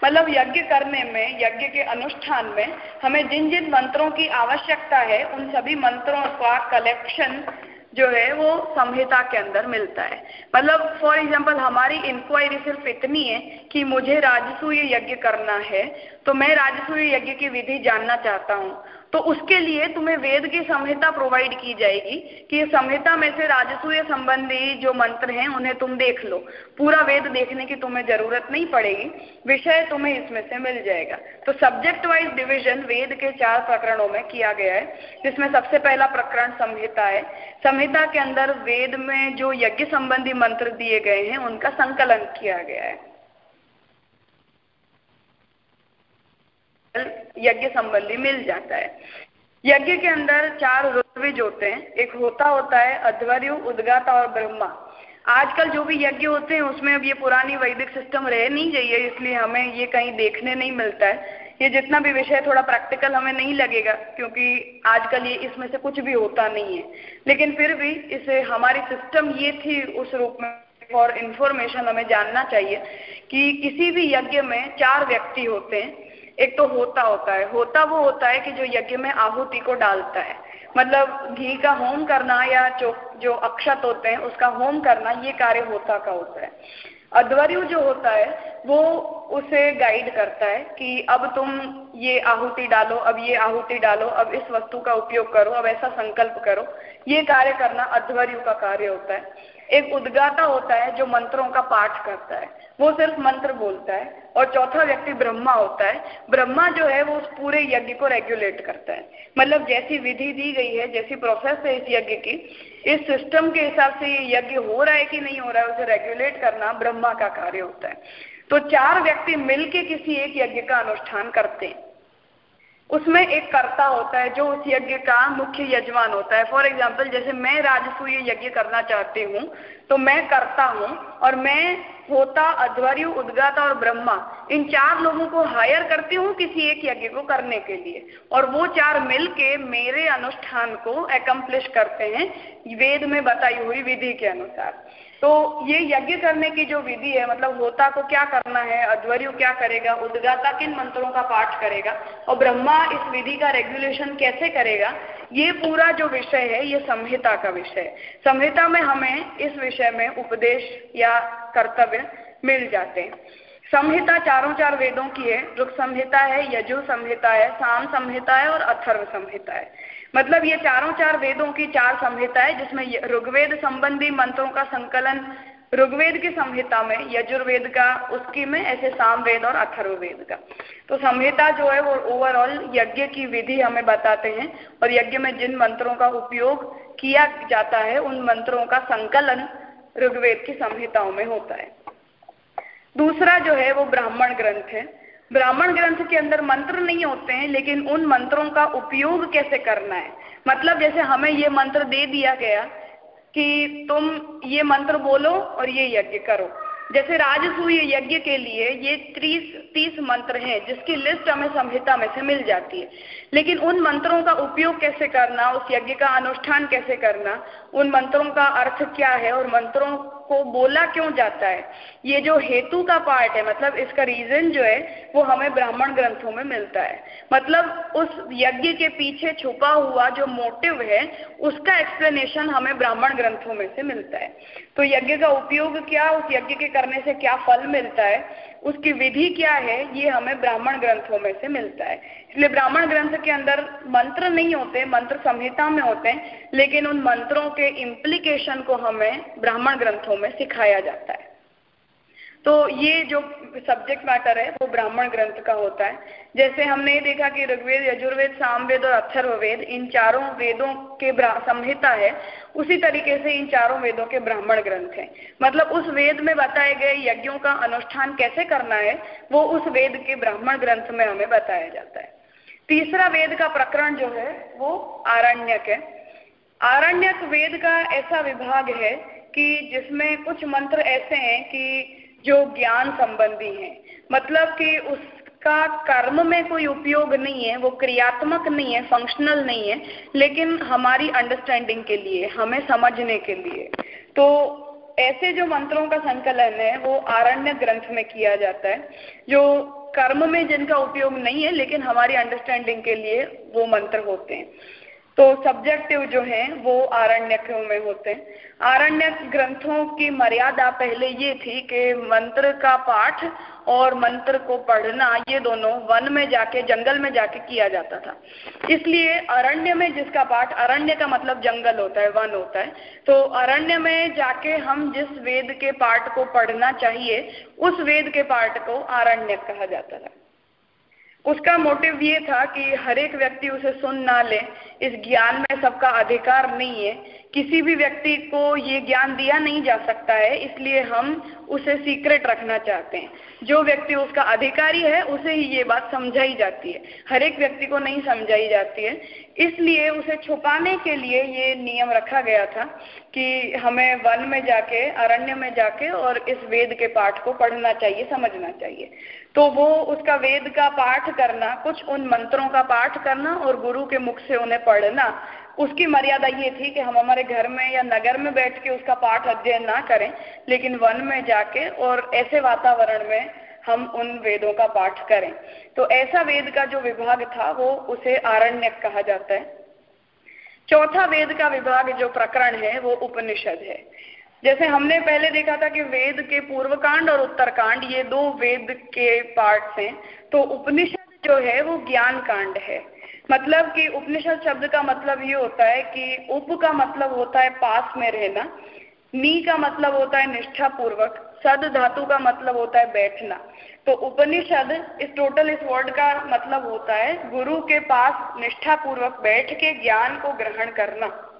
मतलब यज्ञ करने में, यज्ञ के अनुष्ठान में हमें जिन जिन मंत्रों की आवश्यकता है, उन सभी मंत्रों का कलेक्शन जो है वो संहिता के अंदर मिलता है। मतलब फॉर एग्ज़ाम्पल हमारी इंक्वायरी सिर्फ़ इतनी है कि मुझे राजसूय यज्ञ करना है तो मैं राजसूय यज्ञ की विधि जानना चाहता हूँ। तो उसके लिए तुम्हें वेद की संहिता प्रोवाइड की जाएगी कि संहिता में से राजसूय संबंधी जो मंत्र हैं, उन्हें तुम देख लो। पूरा वेद देखने की तुम्हें ज़रूरत नहीं पड़ेगी। विषय तुम्हें इसमें से मिल जाएगा। तो सब्जेक्ट वाइज डिविजन वेद के चार प्रकरणों में किया गया है, जिसमें सबसे पहला प्रकरण संहिता है। संहिता के अंदर वेद में जो यज्ञ संबंधी मंत्र दिए गए हैं, उनका संकलन किया गया है। यज्ञ संबंधी मिल जाता है। यज्ञ के अंदर चार ऋत्विज होते हैं। एक होता होता है अध्वर्यु, उदगाता और ब्रह्मा। आजकल जो भी यज्ञ होते हैं, उसमें अब ये पुरानी वैदिक सिस्टम रह नहीं जाइए इसलिए हमें ये कहीं देखने नहीं मिलता है। ये जितना भी विषय थोड़ा प्रैक्टिकल हमें नहीं लगेगा, क्योंकि आजकल ये इसमें से कुछ भी होता नहीं है। लेकिन फिर भी इसे हमारी सिस्टम ये थी, उस रूप में फॉर इंफॉर्मेशन हमें जानना चाहिए कि किसी भी यज्ञ में चार व्यक्ति होते हैं। एक तो होता होता है, होता वो होता है कि जो यज्ञ में आहुति को डालता है। मतलब घी का होम करना या जो जो अक्षत होते हैं, उसका होम करना, ये कार्य होता का होता है। अध्वर्यु जो होता है, वो उसे गाइड करता है कि अब तुम ये आहुति डालो, अब ये आहुति डालो, अब इस वस्तु का उपयोग करो, अब ऐसा संकल्प करो। ये कार्य करना अध्वर्यु का कार्य होता है। एक उद्गाता होता है जो मंत्रों का पाठ करता है। वो सिर्फ़ मंत्र बोलता है। और चौथा व्यक्ति ब्रह्मा होता है। ब्रह्मा जो है, वो उस पूरे यज्ञ को रेगुलेट करता है। मतलब जैसी विधि दी गई है, जैसी प्रोसेस है इस यज्ञ की, इस सिस्टम के हिसाब से ये यज्ञ हो रहा है कि नहीं हो रहा है, उसे रेगुलेट करना ब्रह्मा का कार्य होता है। तो चार व्यक्ति मिलके किसी एक यज्ञ का अनुष्ठान करते हैं। उसमें एक कर्ता होता है जो उस यज्ञ का मुख्य यजमान होता है। फॉर एग्ज़ाम्पल जैसे मैं राजसूय यज्ञ करना चाहती हूँ तो मैं करता हूँ और मैं होता, अध्वर्यु, उद्गाता और ब्रह्मा, इन चार लोगों को हायर करती हूँ किसी एक यज्ञ को करने के लिए। और वो चार मिलके मेरे अनुष्ठान को एकम्प्लिश करते हैं, वेद में बताई हुई विधि के अनुसार। तो ये यज्ञ करने की जो विधि है मतलब होता को क्या करना है, अध्वर्यु क्या करेगा, उद्गाता किन मंत्रों का पाठ करेगा, और ब्रह्मा इस विधि का रेगुलेशन कैसे करेगा, ये पूरा जो विषय है, ये संहिता का विषय है। संहिता में हमें इस विषय में उपदेश या कर्तव्य मिल जाते हैं। संहिता चारों चार वेदों की है रुख संहिता है, यजु संहिता है, साम संहिता है, और अथर्व संहिता है। मतलब ये चारों चार वेदों की चार संहिता है, जिसमें ऋग्वेद संबंधी मंत्रों का संकलन ऋग्वेद की संहिता में, यजुर्वेद का, उसकी में, ऐसे सामवेद और अथर्ववेद का। तो संहिता जो है वो ओवरऑल यज्ञ की विधि हमें बताते हैं और यज्ञ में जिन मंत्रों का उपयोग किया जाता है, उन मंत्रों का संकलन ऋग्वेद की संहिताओं में होता है। दूसरा जो है वो ब्राह्मण ग्रंथ है। ब्राह्मण ग्रंथ के अंदर मंत्र नहीं होते हैं, लेकिन उन मंत्रों का उपयोग कैसे करना है? मतलब जैसे हमें ये मंत्र दे दिया गया कि तुम ये मंत्र बोलो और ये यज्ञ करो। जैसे राजसूय यज्ञ के लिए ये तीस तीस मंत्र हैं, जिसकी लिस्ट हमें संहिता में से मिल जाती है। लेकिन उन मंत्रों का उपयोग कैसे करना, उस यज्ञ का अनुष्ठान कैसे करना, उन मंत्रों का अर्थ क्या है और मंत्रों को बोला क्यों जाता है? ये जो हेतु का पार्ट है मतलब इसका रीजन जो है, वो हमें ब्राह्मण ग्रंथों में मिलता है। मतलब उस यज्ञ के पीछे छुपा हुआ जो मोटिव है, उसका एक्सप्लेनेशन हमें ब्राह्मण ग्रंथों में से मिलता है। तो यज्ञ का उपयोग क्या, उस यज्ञ के करने से क्या फल मिलता है, उसकी विधि क्या है, ये हमें ब्राह्मण ग्रंथों में से मिलता है। इसलिए ब्राह्मण ग्रंथ के अंदर मंत्र नहीं होते, मंत्र संहिता में होते हैं, लेकिन उन मंत्रों के इम्प्लीकेशन को हमें ब्राह्मण ग्रंथों में सिखाया जाता है। तो ये जो सब्जेक्ट मैटर है, वो ब्राह्मण ग्रंथ का होता है। जैसे हमने ये देखा कि ऋग्वेद, यजुर्वेद, सामवेद और अथर्ववेद, इन चारों वेदों के संहिता है, उसी तरीके से इन चारों वेदों के ब्राह्मण ग्रंथ हैं। मतलब उस वेद में बताए गए यज्ञों का अनुष्ठान कैसे करना है, वो उस वेद के ब्राह्मण ग्रंथ में हमें बताया जाता है। तीसरा वेद का प्रकरण जो है, वो आरण्यक है। आरण्यक वेद का ऐसा विभाग है कि जिसमें कुछ मंत्र ऐसे हैं कि जो ज्ञान संबंधी हैं। मतलब कि उसका कर्म में कोई उपयोग नहीं है, वो क्रियात्मक नहीं है फंक्शनल नहीं है, लेकिन हमारी अंडरस्टैंडिंग के लिए, हमें समझने के लिए। तो ऐसे जो मंत्रों का संकलन है, वो आरण्य ग्रंथ में किया जाता है, जो कर्म में जिनका उपयोग नहीं है, लेकिन हमारी अंडरस्टैंडिंग के लिए वो मंत्र होते हैं। तो सब्जेक्टिव जो है, वो आरण्यकों में होते हैं। आरण्य ग्रंथों की मर्यादा पहले ये थी कि मंत्र का पाठ और मंत्र को पढ़ना, ये दोनों वन में जाके, जंगल में जाके किया जाता था। इसलिए अरण्य में जिसका पाठ, अरण्य का मतलब जंगल होता है, वन होता है। तो अरण्य में जाके हम जिस वेद के पाठ को पढ़ना चाहिए, उस वेद के पाठ को आरण्य कहा जाता था। उसका मोटिव ये था कि हर एक व्यक्ति उसे सुन ना ले। इस ज्ञान में सबका अधिकार नहीं है। किसी भी व्यक्ति को ये ज्ञान दिया नहीं जा सकता है, इसलिए हम उसे सीक्रेट रखना चाहते हैं। जो व्यक्ति उसका अधिकारी है, उसे ही ये बात समझाई जाती है। हर एक व्यक्ति को नहीं समझाई जाती है। इसलिए उसे छुपाने के लिए ये नियम रखा गया था कि हमें वन में जाके, अरण्य में जाके और इस वेद के पाठ को पढ़ना चाहिए, समझना चाहिए। तो वो उसका वेद का पाठ करना, कुछ उन मंत्रों का पाठ करना और गुरु के मुख से उन्हें पढ़ना। उसकी मर्यादा ये थी कि हम हमारे घर में या नगर में बैठ के उसका पाठ अध्ययन ना करें, लेकिन वन में जाके और ऐसे वातावरण में हम उन वेदों का पाठ करें। तो ऐसा वेद का जो विभाग था, वो उसे आरण्य कहा जाता है। चौथा वेद का विभाग, जो प्रकरण है, वो उपनिषद है। जैसे हमने पहले देखा था कि वेद के पूर्व कांड और उत्तर कांड ये दो वेद के पार्ट हैं। तो उपनिषद जो है, वो ज्ञान कांड है। मतलब कि उपनिषद शब्द का मतलब ये होता है कि उप का मतलब होता है पास में रहना, नी का मतलब होता है निष्ठा पूर्वक सद धातु का मतलब होता है बैठना। तो उपनिषद इस टोटल इस वर्ड का मतलब होता है गुरु के पास निष्ठा पूर्वक बैठ के ज्ञान को ग्रहण करना।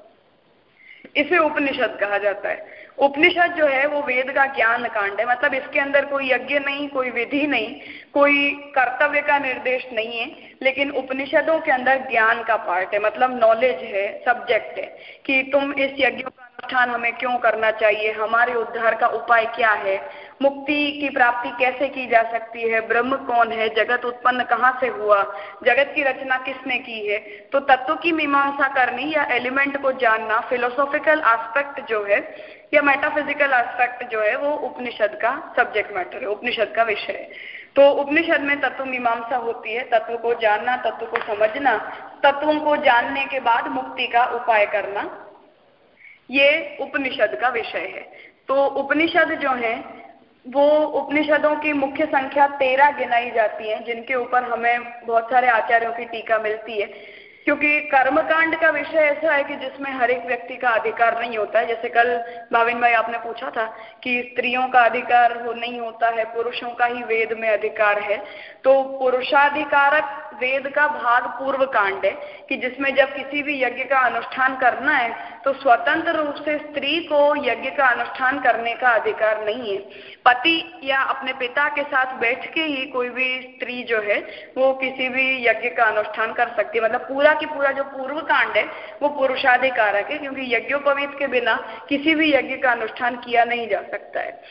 इसे उपनिषद कहा जाता है। उपनिषद जो है वो वेद का ज्ञान कांड है। मतलब इसके अंदर कोई यज्ञ नहीं, कोई विधि नहीं, कोई कर्तव्य का निर्देश नहीं है, लेकिन उपनिषदों के अंदर ज्ञान का पार्ट है। मतलब नॉलेज है सब्जेक्ट है, कि तुम इस यज्ञ का अनुष्ठान हमें क्यों करना चाहिए, हमारे उद्धार का उपाय क्या है, मुक्ति की प्राप्ति कैसे की जा सकती है, ब्रह्म कौन है, जगत उत्पन्न कहाँ से हुआ, जगत की रचना किसने की है तो तत्व की मीमांसा करनी या एलिमेंट को जानना फिलोसॉफिकल एस्पेक्ट जो है या मेटाफिजिकल एस्पेक्ट जो है, वो उपनिषद का सब्जेक्ट मैटर है, उपनिषद का विषय है। तो उपनिषद में तत्व मीमांसा होती है, तत्व को जानना, तत्व को समझना, तत्वों को जानने के बाद मुक्ति का उपाय करना, ये उपनिषद का विषय है। तो उपनिषद जो है, वो उपनिषदों की मुख्य संख्या तेरह गिनाई जाती है, जिनके ऊपर हमें बहुत सारे आचार्यों की टीका मिलती है। क्योंकि कर्मकांड का विषय ऐसा है कि जिसमें हर एक व्यक्ति का अधिकार नहीं होता है। जैसे कल भाविन भाई आपने पूछा था कि स्त्रियों का अधिकार हो नहीं होता है, पुरुषों का ही वेद में अधिकार है। तो पुरुषाधिकारक वेद का भाग पूर्व कांड है कि जिसमें जब किसी भी यज्ञ का अनुष्ठान करना है तो स्वतंत्र रूप से स्त्री को यज्ञ का अनुष्ठान करने का अधिकार नहीं है। पति या अपने पिता के साथ बैठ के ही कोई भी स्त्री जो है, वो किसी भी यज्ञ का अनुष्ठान कर सकती है। मतलब पूरा की पूरा जो पूर्व कांड है, वो पुरुषाधिकारक है, क्योंकि यज्ञोपवीत के बिना किसी भी यज्ञ का अनुष्ठान किया नहीं जा सकता है।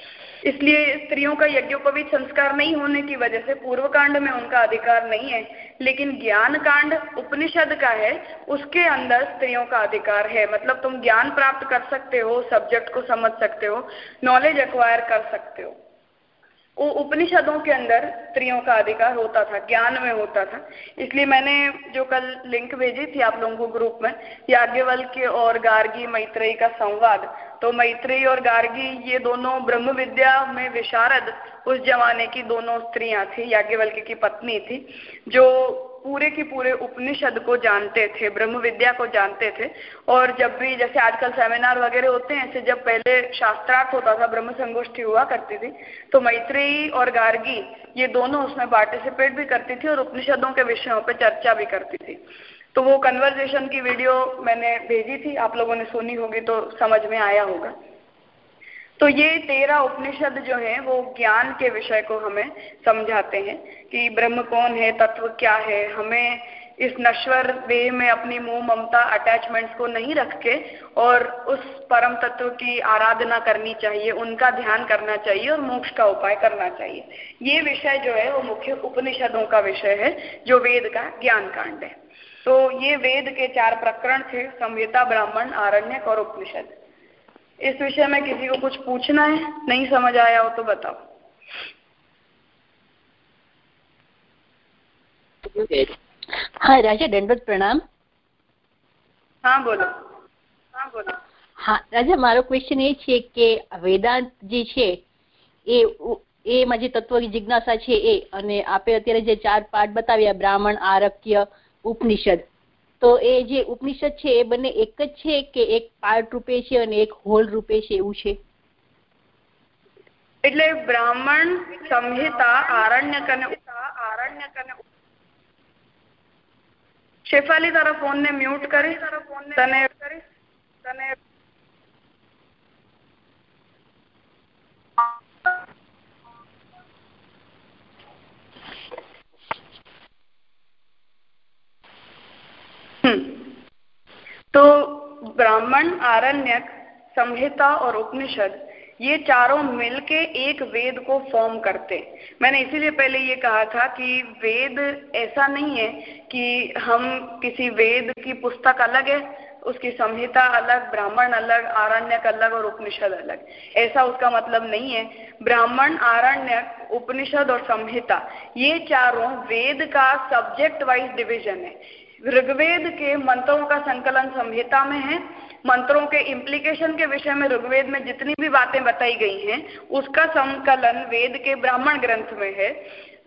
इसलिए स्त्रियों का यज्ञोपवीत संस्कार नहीं होने की वजह से पूर्व कांड में उनका अधिकार नहीं है, लेकिन ज्ञान कांड उपनिषद का है, उसके अंदर स्त्रियों का अधिकार है। मतलब तुम ज्ञान प्राप्त कर सकते हो सब्जेक्ट को समझ सकते हो नॉलेज एक्वायर कर सकते हो। उपनिषदों के अंदर स्त्रियों का अधिकार होता था, ज्ञान में होता था। इसलिए मैंने जो कल लिंक भेजी थी आप लोगों को ग्रुप में याज्ञवल्क्य और गार्गी मैत्रेयी का संवाद तो मैत्रेयी और गार्गी ये दोनों ब्रह्म विद्या में विशारद उस जमाने की दोनों स्त्रियाँ थी याज्ञवल्क्य की पत्नी थी, जो पूरे के पूरे उपनिषद को जानते थे, ब्रह्म विद्या को जानते थे। और जब भी जैसे आजकल सेमिनार वगैरह होते हैं, ऐसे जब पहले शास्त्रार्थ होता था, ब्रह्म संगोष्ठी हुआ करती थी तो मैत्रेयी और गार्गी, ये दोनों उसमें पार्टिसिपेट भी करती थी और उपनिषदों के विषयों पर चर्चा भी करती थी। तो वो कन्वर्जेशन की वीडियो मैंने भेजी थी, आप लोगों ने सुनी होगी तो समझ में आया होगा। तो ये तेरह उपनिषद जो है, वो ज्ञान के विषय को हमें समझाते हैं कि ब्रह्म कौन है, तत्व क्या है। हमें इस नश्वर वे में अपनी मोह, ममता अटैचमेंट्स को नहीं रख के और उस परम तत्व की आराधना करनी चाहिए, उनका ध्यान करना चाहिए और मोक्ष का उपाय करना चाहिए। ये विषय जो है, वो मुख्य उपनिषदों का विषय है, जो वेद का ज्ञान कांड है। तो ये वेद के चार प्रकरण थे, संहिता, ब्राह्मण, आरण्यक और उपनिषद। इस विषय में किसी को कुछ पूछना है नहीं समझ आया हो तो बताओ हाँ राजा दंडवत प्रणाम हाँ बोलो हाँ बोलो હા રાજા મારો ક્વેશ્ચન એ છે કે વેદાંત જે છે એ એમાં જે તત્વની જિજ્ઞાસા છે એ અને આપે અત્યારે જે ચાર પાઠ બતાવ્યા બ્રાહ્મણ આરક્ય ઉપનિષદ તો એ જે ઉપનિષદ છે, એ બંને એક જ છે કે એક પાર્ટ રૂપે છે અને એક હોલ રૂપે છે એવું છે? એટલે બ્રાહ્મણ, સંહિતા, આરણ્યક અને આરણ્યક અને શેફાલી તારા ફોન ને મ્યુટ કરી, તને તને तो ब्राह्मण, आरण्यक, संहिता और उपनिषद, ये चारों मिलके एक वेद को फॉर्म करते। मैंने इसीलिए पहले ये कहा था कि वेद ऐसा नहीं है कि हम किसी वेद की पुस्तक अलग है, उसकी संहिता अलग, ब्राह्मण अलग, आरण्यक अलग और उपनिषद अलग। ऐसा उसका मतलब नहीं है। ब्राह्मण, आरण्यक, उपनिषद और संहिता, ये चारों वेद का सब्जेक्ट वाइज डिवीज़न है। ऋग्वेद के मंत्रों का संकलन संहिता में है। मंत्रों के इम्प्लीकेशन के विषय में ऋग्वेद में जितनी भी बातें बताई गई हैं, उसका संकलन वेद के ब्राह्मण ग्रंथ में है।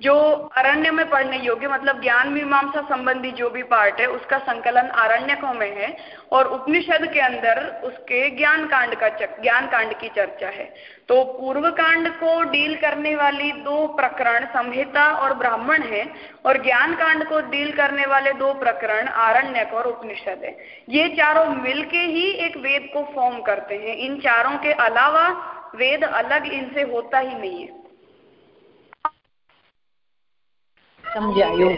जो अरण्य में पढ़ने योग्य मतलब ज्ञान मीमांसा संबंधी जो भी पार्ट है, उसका संकलन आरण्यकों में है और उपनिषद के अंदर उसके ज्ञान कांड का ज्ञान कांड की चर्चा है। तो पूर्व कांड को डील करने वाली दो प्रकरण संहिता और ब्राह्मण है और ज्ञान कांड को डील करने वाले दो प्रकरण आरण्यक और उपनिषद है। ये चारों मिलके ही एक वेद को फॉर्म करते हैं। इन चारों के अलावा वेद अलग इनसे होता ही नहीं है। समझायो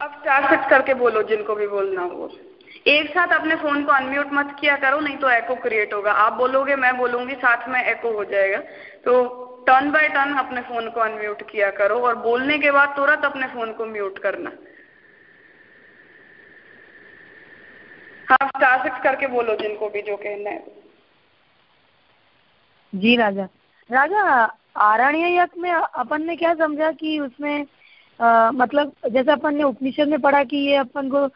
अब चार सिक्स करके बोलो जिनको भी बोलना हो। एक साथ अपने फ़ोन को अनम्यूट मत किया करो नहीं तो एको क्रिएट होगा। आप बोलोगे मैं बोलूँगी साथ में एको हो जाएगा। तो टर्न बाय टर्न अपने फ़ोन को अनम्यूट किया करो और बोलने के बाद तुरंत अपने फ़ोन को म्यूट करना। हाँ स्टार सिक्स करके बोलो जिनको भी जो कहना है। जी राजा। राजा आरण्यक में अपन ने क्या समझा कि उसमें आ, मतलब जैसे अपन ने उपनिषद में पढ़ा कि ये अपन को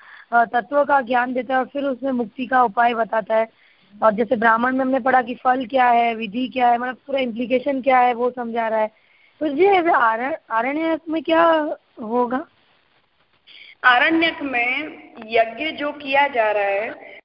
तत्व का ज्ञान देता है और फिर उसमें मुक्ति का उपाय बताता है। और जैसे ब्राह्मण में हमने पढ़ा कि फल क्या है विधि क्या है मतलब पूरा इम्प्लीकेशन क्या है वो समझा रहा है। तो ये आरण्यक में क्या होगा? आरण्यक में यज्ञ जो किया जा रहा है यज्ञ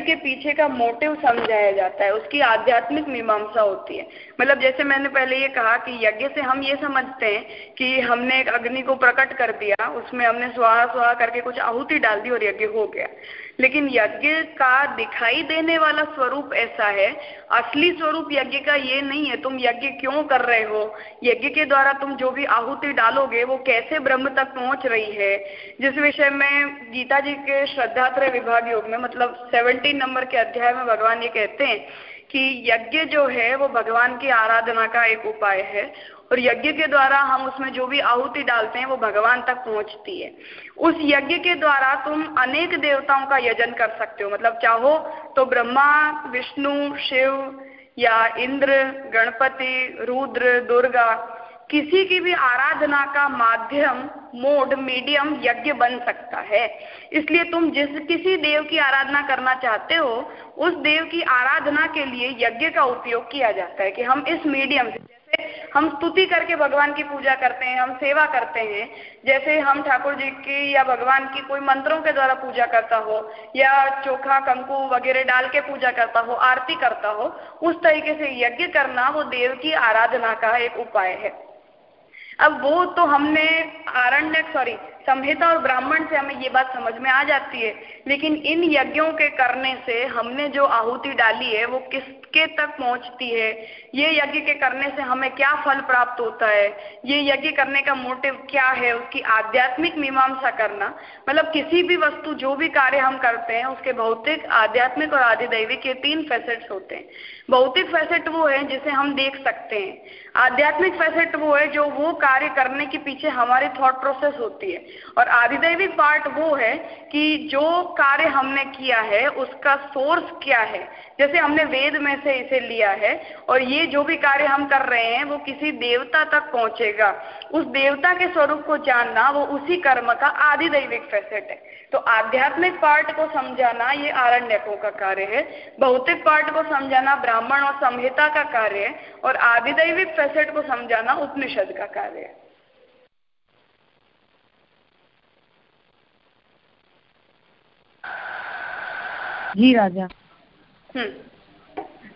के पीछे का मोटिव समझाया जाता है, उसकी आध्यात्मिक मीमांसा होती है। मतलब जैसे मैंने पहले ये कहा कि यज्ञ से हम ये समझते हैं कि हमने एक अग्नि को प्रकट कर दिया, उसमें हमने स्वाहा स्वाहा करके कुछ आहुति डाल दी और यज्ञ हो गया। लेकिन यज्ञ का दिखाई देने वाला स्वरूप ऐसा है। असली स्वरूप यज्ञ का ये नहीं है, तुम यज्ञ क्यों कर रहे हो? यज्ञ के द्वारा तुम जो भी आहुति डालोगे, वो कैसे ब्रह्म तक पहुँच रही है? जिस विषय में गीता जी के श्रद्धात्रय विभाग योग में मतलब सेवनटीन नंबर के अध्याय में भगवान ये कहते हैं कि यज्ञ जो है, वो भगवान की आराधना का एक उपाय है। और यज्ञ के द्वारा हम उसमें जो भी आहुति डालते हैं, वो भगवान तक पहुँचती है। उस यज्ञ के द्वारा तुम अनेक देवताओं का यजन कर सकते हो। मतलब चाहो तो ब्रह्मा, विष्णु, शिव या इंद्र, गणपति, रुद्र, दुर्गा, किसी की भी आराधना का माध्यम, मोड, मीडियम, यज्ञ बन सकता है। इसलिए तुम जिस किसी देव की आराधना करना चाहते हो, उस देव की आराधना के लिए यज्ञ का उपयोग किया जाता है कि हम इस मीडियम से हम स्तुति करके भगवान की पूजा करते हैं, हम सेवा करते हैं। जैसे हम ठाकुर जी की या भगवान की कोई मंत्रों के द्वारा पूजा करता हो, या चोखा, कंकु वगैरह डाल के पूजा करता हो, आरती करता हो, उस तरीके से यज्ञ करना वो देव की आराधना का एक उपाय है। अब वो तो हमने आरण्य सॉरी संहिता और ब्राह्मण से हमें ये बात समझ में आ जाती है। लेकिन इन यज्ञों के करने से हमने जो आहुति डाली है, वो किसके तक पहुँचती है? ये यज्ञ के करने से हमें क्या फल प्राप्त होता है? ये यज्ञ करने का मोटिव क्या है? उसकी आध्यात्मिक मीमांसा करना। मतलब किसी भी वस्तु, जो भी कार्य हम करते हैं, उसके भौतिक, आध्यात्मिक और आदिदैविक ये तीन फैसेट्स होते हैं। भौतिक फैसेट वो है जिसे हम देख सकते हैं। आध्यात्मिक फैसेट वो है जो वो कार्य करने के पीछे हमारी थॉट प्रोसेस होती है। और आधिदैविक पार्ट वो है कि जो कार्य हमने किया है, उसका सोर्स क्या है। जैसे हमने वेद में से इसे लिया है, और ये जो भी कार्य हम कर रहे हैं, वो किसी देवता तक पहुंचेगा। उस देवता के स्वरूप को जानना वो उसी कर्म का आदिदैविक फैसेट है। तो आध्यात्मिक पार्ट को समझाना ये आरण्यकों का कार्य है। भौतिक पार्ट को समझाना ब्राह्मण और संहिता का कार्य है। और आदिदैविक फैसेट को समझाना उपनिषद का कार्य है। जी राजा। हम्म।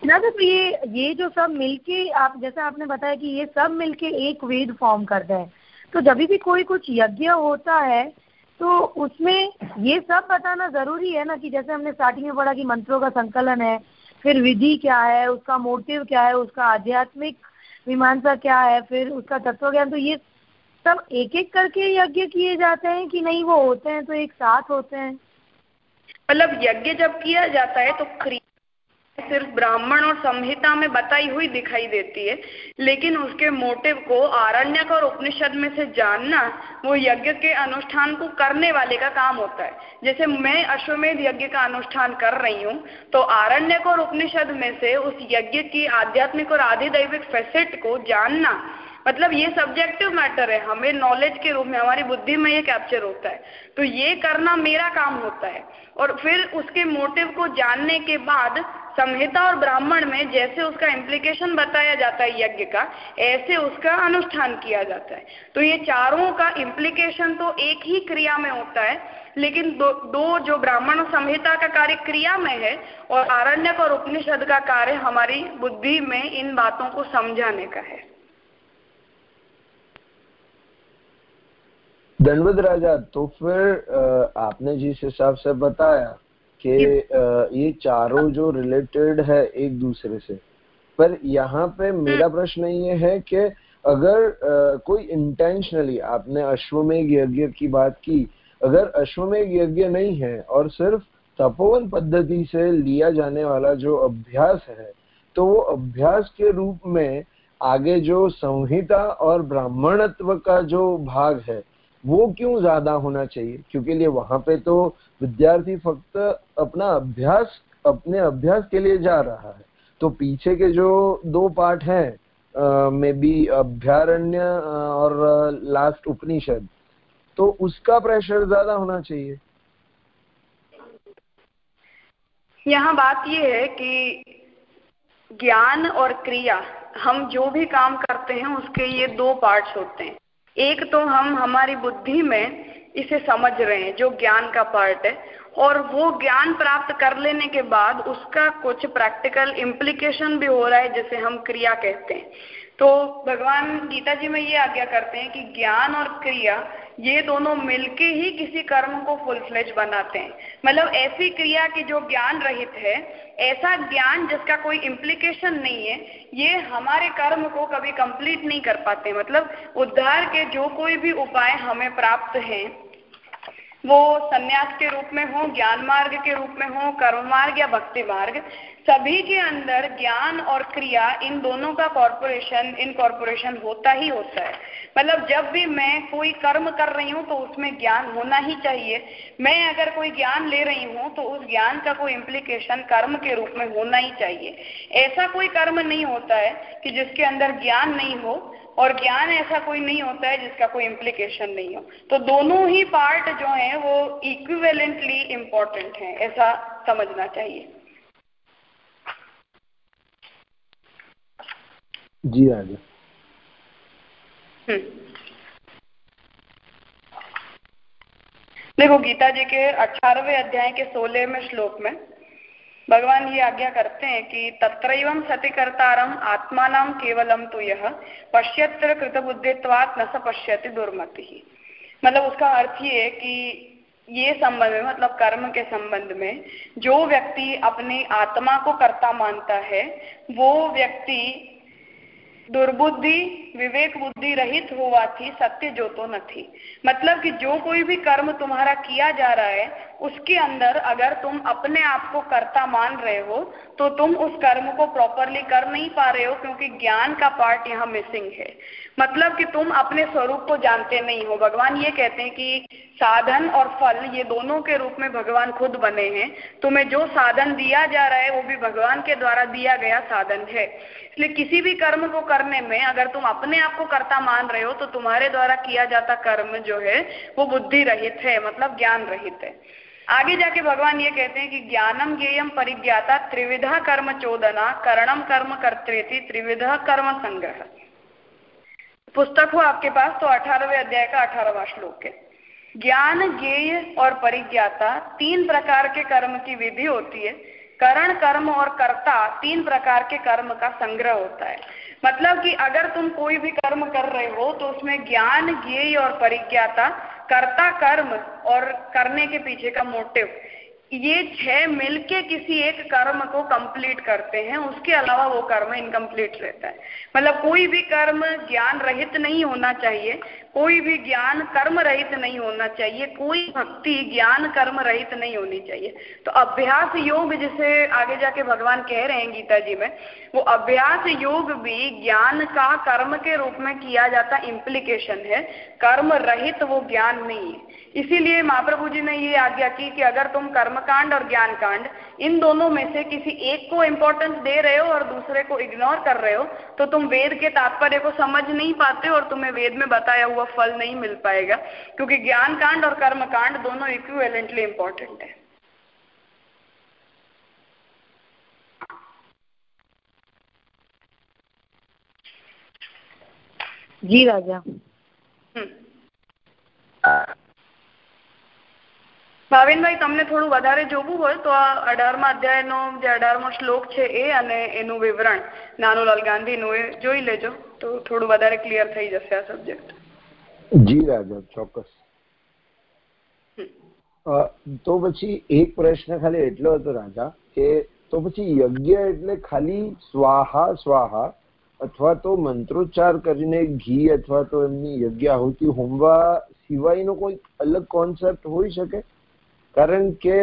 राजा तो ये ये जो सब मिलके आप, जैसा आपने बताया कि ये सब मिलके एक वेद फॉर्म करते हैं तो जब भी कोई कुछ यज्ञ होता है तो उसमें ये सब बताना ज़रूरी है ना कि जैसे हमने स्टार्टिंग में पढ़ा कि मंत्रों का संकलन है, फिर विधि क्या है, उसका मोटिव क्या है, उसका आध्यात्मिक मीमांसा क्या है, फिर उसका तत्व ज्ञान तो ये सब एक एक करके यज्ञ किए जाते हैं कि नहीं, वो होते हैं तो एक साथ होते हैं। मतलब यज्ञ जब किया जाता है तो क्रिया सिर्फ़ ब्राह्मण और संहिता में बताई हुई दिखाई देती है, लेकिन उसके मोटिव को आरण्यक और उपनिषद में से जानना, वो यज्ञ के अनुष्ठान को करने वाले का काम होता है। जैसे मैं अश्वमेध यज्ञ का अनुष्ठान कर रही हूँ तो आरण्यक और उपनिषद में से उस यज्ञ की आध्यात्मिक और आधिदैविक फैसेट को जानना मतलब ये सब्जेक्टिव मैटर है। हमें नॉलेज के रूप में, हमारी बुद्धि में ये कैप्चर होता है। तो ये करना मेरा काम होता है। और फिर उसके मोटिव को जानने के बाद संहिता और ब्राह्मण में जैसे उसका इम्प्लीकेशन बताया जाता है यज्ञ का ऐसे उसका अनुष्ठान किया जाता है। तो ये चारों का इम्प्लीकेशन तो एक ही क्रिया में होता है लेकिन दो, दो जो ब्राह्मण संहिता का कार्य क्रिया में है और आरण्यक और उपनिषद का कार्य हमारी बुद्धि में इन बातों को समझाने का है। दंडवत राजा तो फिर आपने जिस हिसाब से बताया कि ये चारों जो रिलेटेड है एक दूसरे से पर यहाँ पे मेरा हम्म। प्रश्न ये है कि अगर कोई इंटेंशनली आपने अश्वमेघ यज्ञ की बात की अगर अश्वमेघ यज्ञ नहीं है और सिर्फ़ तपोवन पद्धति से लिया जाने वाला जो अभ्यास है तो वो अभ्यास के रूप में आगे जो संहिता और ब्राह्मणत्व का जो भाग है वो क्यों ज़्यादा होना चाहिए? क्योंकि लिए वहाँ पे तो विद्यार्थी फक्त अपना अभ्यास, अपने अभ्यास के लिए जा रहा है। तो पीछे के जो दो पार्ट हैं मे बी अभ्यारण्य और लास्ट उपनिषद तो उसका प्रेशर ज़्यादा होना चाहिए। यहाँ बात ये है कि ज्ञान और क्रिया, हम जो भी काम करते हैं, उसके ये दो पार्ट्स होते हैं। एक तो हम हमारी बुद्धि में इसे समझ रहे हैं, जो ज्ञान का पार्ट है, और वो ज्ञान प्राप्त कर लेने के बाद उसका कुछ प्रैक्टिकल इम्प्लीकेशन भी हो रहा है, जिसे हम क्रिया कहते हैं। तो भगवान गीता जी में ये आज्ञा करते हैं कि ज्ञान और क्रिया ये दोनों मिलके ही किसी कर्म को फुल फ्लेज बनाते हैं। मतलब ऐसी क्रिया की जो ज्ञान रहित है, ऐसा ज्ञान जिसका कोई इम्प्लीकेशन नहीं है, ये हमारे कर्म को कभी कंप्लीट नहीं कर पाते। मतलब उद्धार के जो कोई भी उपाय हमें प्राप्त हैं, वो संन्यास के रूप में हो, ज्ञान मार्ग के रूप में हो, कर्म मार्ग या भक्ति मार्ग, सभी के अंदर ज्ञान और क्रिया इन दोनों का कॉरपोरेशन इनकॉर्पोरेशन होता ही होता है। मतलब जब भी मैं कोई कर्म कर रही हूँ तो उसमें ज्ञान होना ही चाहिए। मैं अगर कोई ज्ञान ले रही हूँ तो उस ज्ञान का कोई इम्प्लीकेशन कर्म के रूप में होना ही चाहिए। ऐसा कोई कर्म नहीं होता है कि जिसके अंदर ज्ञान नहीं हो, और ज्ञान ऐसा कोई नहीं होता है जिसका कोई इम्प्लीकेशन नहीं हो। तो दोनों ही पार्ट जो है, वो इक्विवेलेंटली इम्पोर्टेंट है, ऐसा समझना चाहिए। जी आगे। देखो, गीता जी के अठारहवें अध्याय के सोलहवें श्लोक में भगवान ये आज्ञा करते हैं कि तत्रैवं सति कर्तारम आत्मानाम केवलम तो यह पश्यत्र कृतबुद्धित्वात न स पश्यति दुर्मति। मतलब उसका अर्थ ये कि ये संबंध में मतलब कर्म के संबंध में, जो व्यक्ति अपनी आत्मा को कर्ता मानता है, वो व्यक्ति दुर्बुद्धि, विवेक बुद्धि रहित हुआ थी, सत्य जो तो न थी। मतलब कि जो कोई भी कर्म तुम्हारा किया जा रहा है, उसके अंदर अगर तुम अपने आप को कर्ता मान रहे हो तो तुम उस कर्म को प्रॉपरली कर नहीं पा रहे हो, क्योंकि ज्ञान का पार्ट यहाँ मिसिंग है। मतलब कि तुम अपने स्वरूप को जानते नहीं हो। भगवान ये कहते हैं कि साधन और फल ये दोनों के रूप में भगवान खुद बने हैं। तुम्हें जो साधन दिया जा रहा है, वो भी भगवान के द्वारा दिया गया साधन है। इसलिए किसी भी कर्म को करने में, अगर तुम अपने आप को कर्ता मान रहे हो तो तुम्हारे द्वारा किया जाता कर्म जो है, वो बुद्धि रहित है मतलब ज्ञान रहित है। आगे जाके भगवान ये कहते हैं कि ज्ञानम ज्ञेयम परिज्ञाता त्रिविधा कर्म चोदना करणम कर्म कर्तृति त्रिविधा कर्म संग्रह। पुस्तक हो आपके पास तो अठारहवें अध्याय का अठारहवा श्लोक है। ज्ञान, ज्ञेय और परिज्ञाता तीन प्रकार के कर्म की विधि होती है। करण, कर्म और कर्ता तीन प्रकार के कर्म का संग्रह होता है। मतलब कि अगर तुम कोई भी कर्म कर रहे हो तो उसमें ज्ञान, ज्ञेय और परिज्ञाता, कर्ता कर्म और करने के पीछे का मोटिव। ये छह मिलके किसी एक कर्म को कंप्लीट करते हैं, उसके अलावा वो कर्म इनकम्प्लीट रहता है। मतलब कोई भी कर्म ज्ञान रहित नहीं होना चाहिए, कोई भी ज्ञान कर्म रहित नहीं होना चाहिए, कोई भक्ति ज्ञान कर्म रहित नहीं होनी चाहिए। तो अभ्यास योग जिसे आगे जाके भगवान कह रहे हैं गीता जी में, वो अभ्यास योग भी ज्ञान का कर्म के रूप में किया जाता इम्प्लीकेशन है। कर्म रहित वो ज्ञान नहीं है। इसीलिए महाप्रभु जी ने ये आज्ञा की कि अगर तुम कर्मकांड और ज्ञान कांड इन दोनों में से किसी एक को इम्पोर्टेंस दे रहे हो और दूसरे को इग्नोर कर रहे हो तो तुम वेद के तात्पर्य को समझ नहीं पाते और तुम्हें वेद में बताया हुआ फल नहीं मिल पाएगा, क्योंकि ज्ञान कांड और कर्म कांड दोनों इक्विवेलेंटली इंपॉर्टेंट है। जी राजा। ભાવિનભાઈ, તમને થોડું વધારે જોવું હોય તો આ અઢારમા અધ્યાયનો જે અઢારમો શ્લોક છે એ અને એનું વિવરણ નાનુલાલ ગાંધીનું એ જોઈ લેજો તો થોડું વધારે ક્લિયર થઈ જશે આ સબ્જેક્ટ જી રાજા, ચોક્કસ. તો પછી એક પ્રશ્ન ખાલી એટલો હતો રાજા કે તો પછી યજ્ઞ એટલે ખાલી સ્વાહા સ્વાહા અથવા તો મંત્રોચ્ચાર કરીને ઘી અથવા તો એમની યજ્ઞ આહુતિ હોમવા સિવાયનો કોઈ અલગ કોન્સેપ્ટ હોઈ શકે? કારણ કે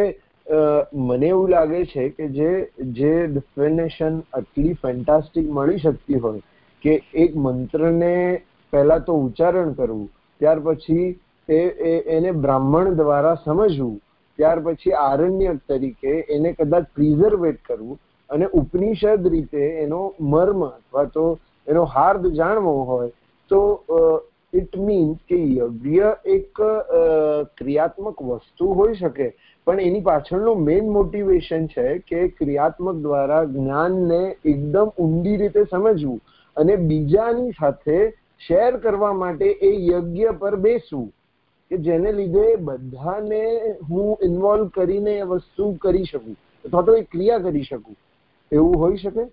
મને એવું લાગે છે કે જે જે ડિફિનેશન આટલી ફેન્ટાસ્ટિક મળી શકતી હોય કે એક મંત્રને પહેલા તો ઉચ્ચારણ કરવું, ત્યાર પછી એ એને બ્રાહ્મણ દ્વારા સમજવું, ત્યાર પછી આરણ્ય તરીકે એને કદાચ પ્રિઝર્વેટ કરવું અને ઉપનિષદ રીતે એનો મર્મ અથવા તો એનો હાર્દ જાણવો હોય તો ઇટ મીન્સ કે યજ્ઞ એક ક્રિયાત્મક વસ્તુ હોઈ શકે. પણ એની પાછળનું મેઇન મોટિવેશન છે કે ક્રિયાત્મક દ્વારા જ્ઞાનને એકદમ ઊંડી રીતે સમજવું અને બીજાની સાથે શેર કરવા માટે એ યજ્ઞ પર બેસવું. કે જેને લીધે બધાને હું ઇન્વોલ્વ કરીને એ વસ્તુ કરી શકું. અથવા તો એ ક્રિયા કરી શકું. એવું હોઈ શકે?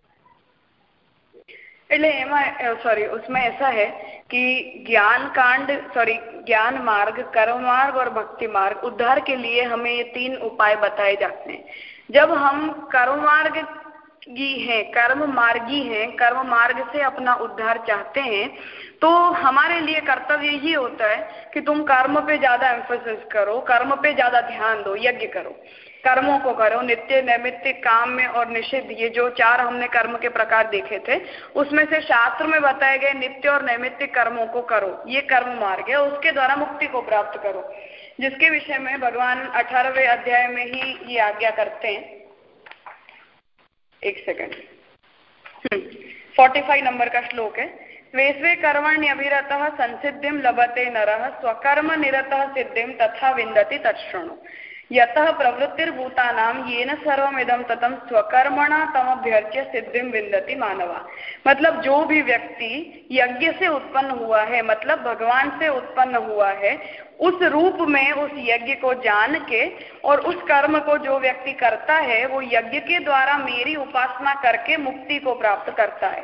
એટલે એમાં सॉरी उसमें ऐसा है कि ज्ञान कांड सॉरी ज्ञान मार्ग कर्म मार्ग और भक्ति मार्ग उद्धार के लिए हमें ये तीन उपाय बताए जाते हैं जब हम कर्म मार्ग गी हैं कर्म मार्गी हैं कर्म मार्ग से अपना उद्धार चाहते हैं तो हमारे लिए कर्तव्य यही होता है कि तुम कर्म पे ज्यादा एम्फोसिस करो कर्म पे ज्यादा ध्यान दो यज्ञ करो कर्मों को करो, नित्य नैमित्तिक काम में और निषिद्ध, ये जो चार हमने कर्म के प्रकार देखे थे, उसमें से शास्त्र में बताए गए नित्य और नैमित्तिक कर्मों को करो, ये कर्म मार्ग है, उसके द्वारा मुक्ति को प्राप्त करो। जिसके विषय में भगवान अठारहवें अध्याय में ही ये आज्ञा करते हैं। एक सेकंड फोर्टी फाइव नंबर का श्लोक है। स्वे कर्मण्यभिरत संसिद्धिम लभते नर, स्वकर्म निरत सिद्धिम तथा विंदती तत्णु यतः प्रवृत्तिर्भूतानाम येन सर्वमिदम स्वकर्मणा तमभ्यर्च्य सिद्धिम विंदती मानवा। मतलब जो भी व्यक्ति यज्ञ से उत्पन्न हुआ है मतलब भगवान से उत्पन्न हुआ है, उस रूप में उस यज्ञ को जान के और उस कर्म को जो व्यक्ति करता है, वो यज्ञ के द्वारा मेरी उपासना करके मुक्ति को प्राप्त करता है।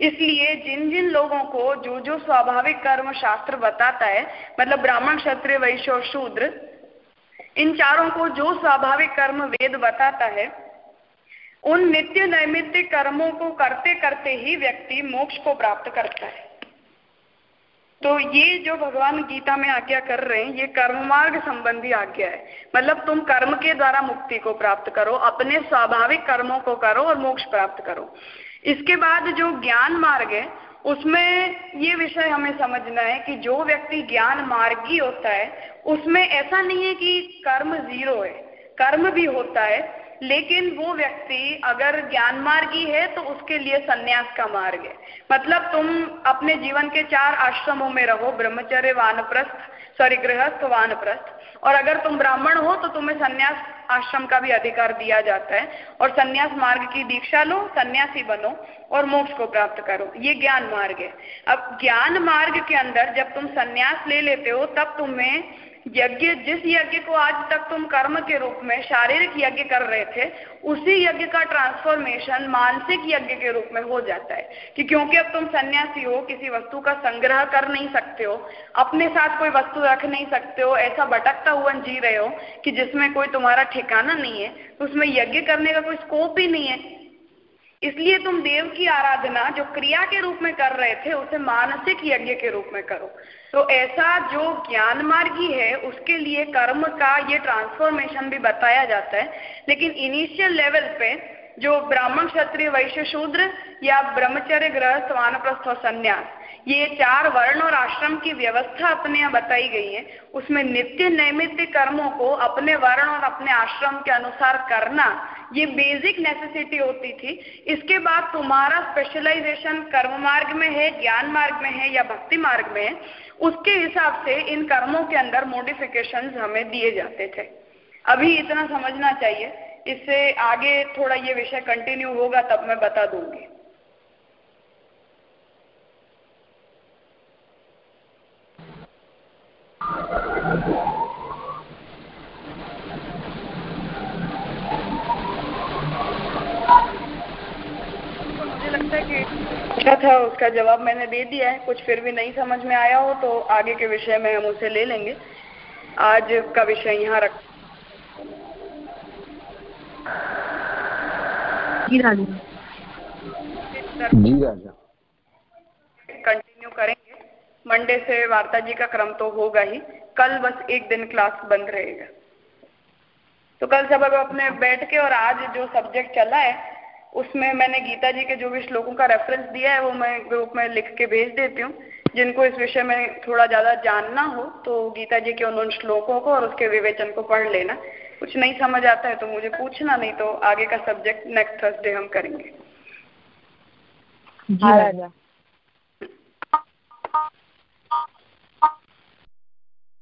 इसलिए जिन जिन लोगों को जो जो स्वाभाविक कर्म शास्त्र बताता है मतलब ब्राह्मण, क्षत्रिय, वैश्य शूद्र इन चारों को जो स्वाभाविक कर्म वेद बताता है, उन नित्य नैमित्तिक कर्मों को करते करते ही व्यक्ति मोक्ष को प्राप्त करता है। तो ये जो भगवान गीता में आज्ञा कर रहे हैं, ये कर्म मार्ग संबंधी आज्ञा है। मतलब तुम कर्म के द्वारा मुक्ति को प्राप्त करो, अपने स्वाभाविक कर्मों को करो और मोक्ष प्राप्त करो। इसके बाद जो ज्ञान मार्ग है उसमें ये विषय हमें समझना है कि जो व्यक्ति ज्ञान मार्गी होता है, उसमें ऐसा नहीं है कि कर्म ज़ीरो है, कर्म भी होता है, लेकिन वो व्यक्ति अगर ज्ञान मार्गी है तो उसके लिए सन्यास का मार्ग है। मतलब तुम अपने जीवन के चार आश्रमों में रहो, ब्रह्मचर्य, वानप्रस्थ, सॉरी, गृहस्थ, वानप्रस्थ, और अगर तुम ब्राह्मण हो तो तुम्हें सन्यास आश्रम का भी अधिकार दिया जाता है और सन्यास मार्ग की दीक्षा लो, सन्यासी बनो और मोक्ष को प्राप्त करो। ये ज्ञान मार्ग है। अब ज्ञान मार्ग के अंदर जब तुम सन्यास ले लेते हो, तब तुम्हें यज्ञ, जिस यज्ञ को आज तक तुम कर्म के रूप में, शारीरिक यज्ञ कर रहे थे, उसी यज्ञ का ट्रांसफॉर्मेशन मानसिक यज्ञ के रूप में हो जाता है। कि क्योंकि अब तुम सन्यासी हो, किसी वस्तु का संग्रह कर नहीं सकते हो, अपने साथ कोई वस्तु रख नहीं सकते हो, ऐसा भटकता हुआ जी रहे हो कि जिसमें कोई तुम्हारा ठिकाना नहीं है तो उसमें यज्ञ करने का कोई स्कोप ही नहीं है। इसलिए तुम देव की आराधना, जो क्रिया के रूप में कर रहे थे, उसे मानसिक यज्ञ के रूप में करो। तो ऐसा जो ज्ञान मार्गी है, उसके लिए कर्म का ये ट्रांसफॉर्मेशन भी बताया जाता है। लेकिन इनिशियल लेवल पे जो ब्राह्मण क्षत्रिय, वैश्य शूद्र या ब्रह्मचर्य ग्रह स्वानप्रस्थ और संन्यास, ये चार वर्ण और आश्रम की व्यवस्था अपने यहाँ बताई गई है। उसमें नित्य नैमित्य कर्मों को अपने वर्ण और अपने आश्रम के अनुसार करना ये बेसिक नेसेसिटी होती थी। इसके बाद तुम्हारा स्पेशलाइजेशन कर्म मार्ग में है, ज्ञान मार्ग में है या भक्ति मार्ग में है, उसके हिसाब से इन कर्मों के अंदर मोडिफिकेशन हमें दिए जाते थे। अभी इतना समझना चाहिए। इससे आगे थोड़ा ये विषय कंटिन्यू होगा, तब मैं बता दूँगी। मुझे अच्छा था उसका जवाब मैंने दे दिया है। कुछ फिर भी नहीं समझ में आया हो तो आगे के विषय में हम उसे ले लेंगे। आज का विषय यहाँ रख जी राजा। कंटिन्यू करेंगे। मंडे से वार्ता जी का क्रम तो होगा ही। कल बस एक दिन क्लास बंद रहेगा। तो कल सब अपने बैठ के और आज जो सब्जेक्ट चला है उसमें मैंने गीता जी के जो भी श्लोकों का रेफरेंस दिया है, वो मैं ग्रुप में लिख के भेज देती हूँ। जिनको इस विषय में थोड़ा ज़्यादा जानना हो तो गीता जी के उन श्लोकों को और उसके विवेचन को पढ़ लेना। कुछ नहीं समझ आता है तो मुझे पूछना, नहीं तो आगे का सब्जेक्ट नेक्स्ट थर्सडे हम करेंगे। जी, राजा।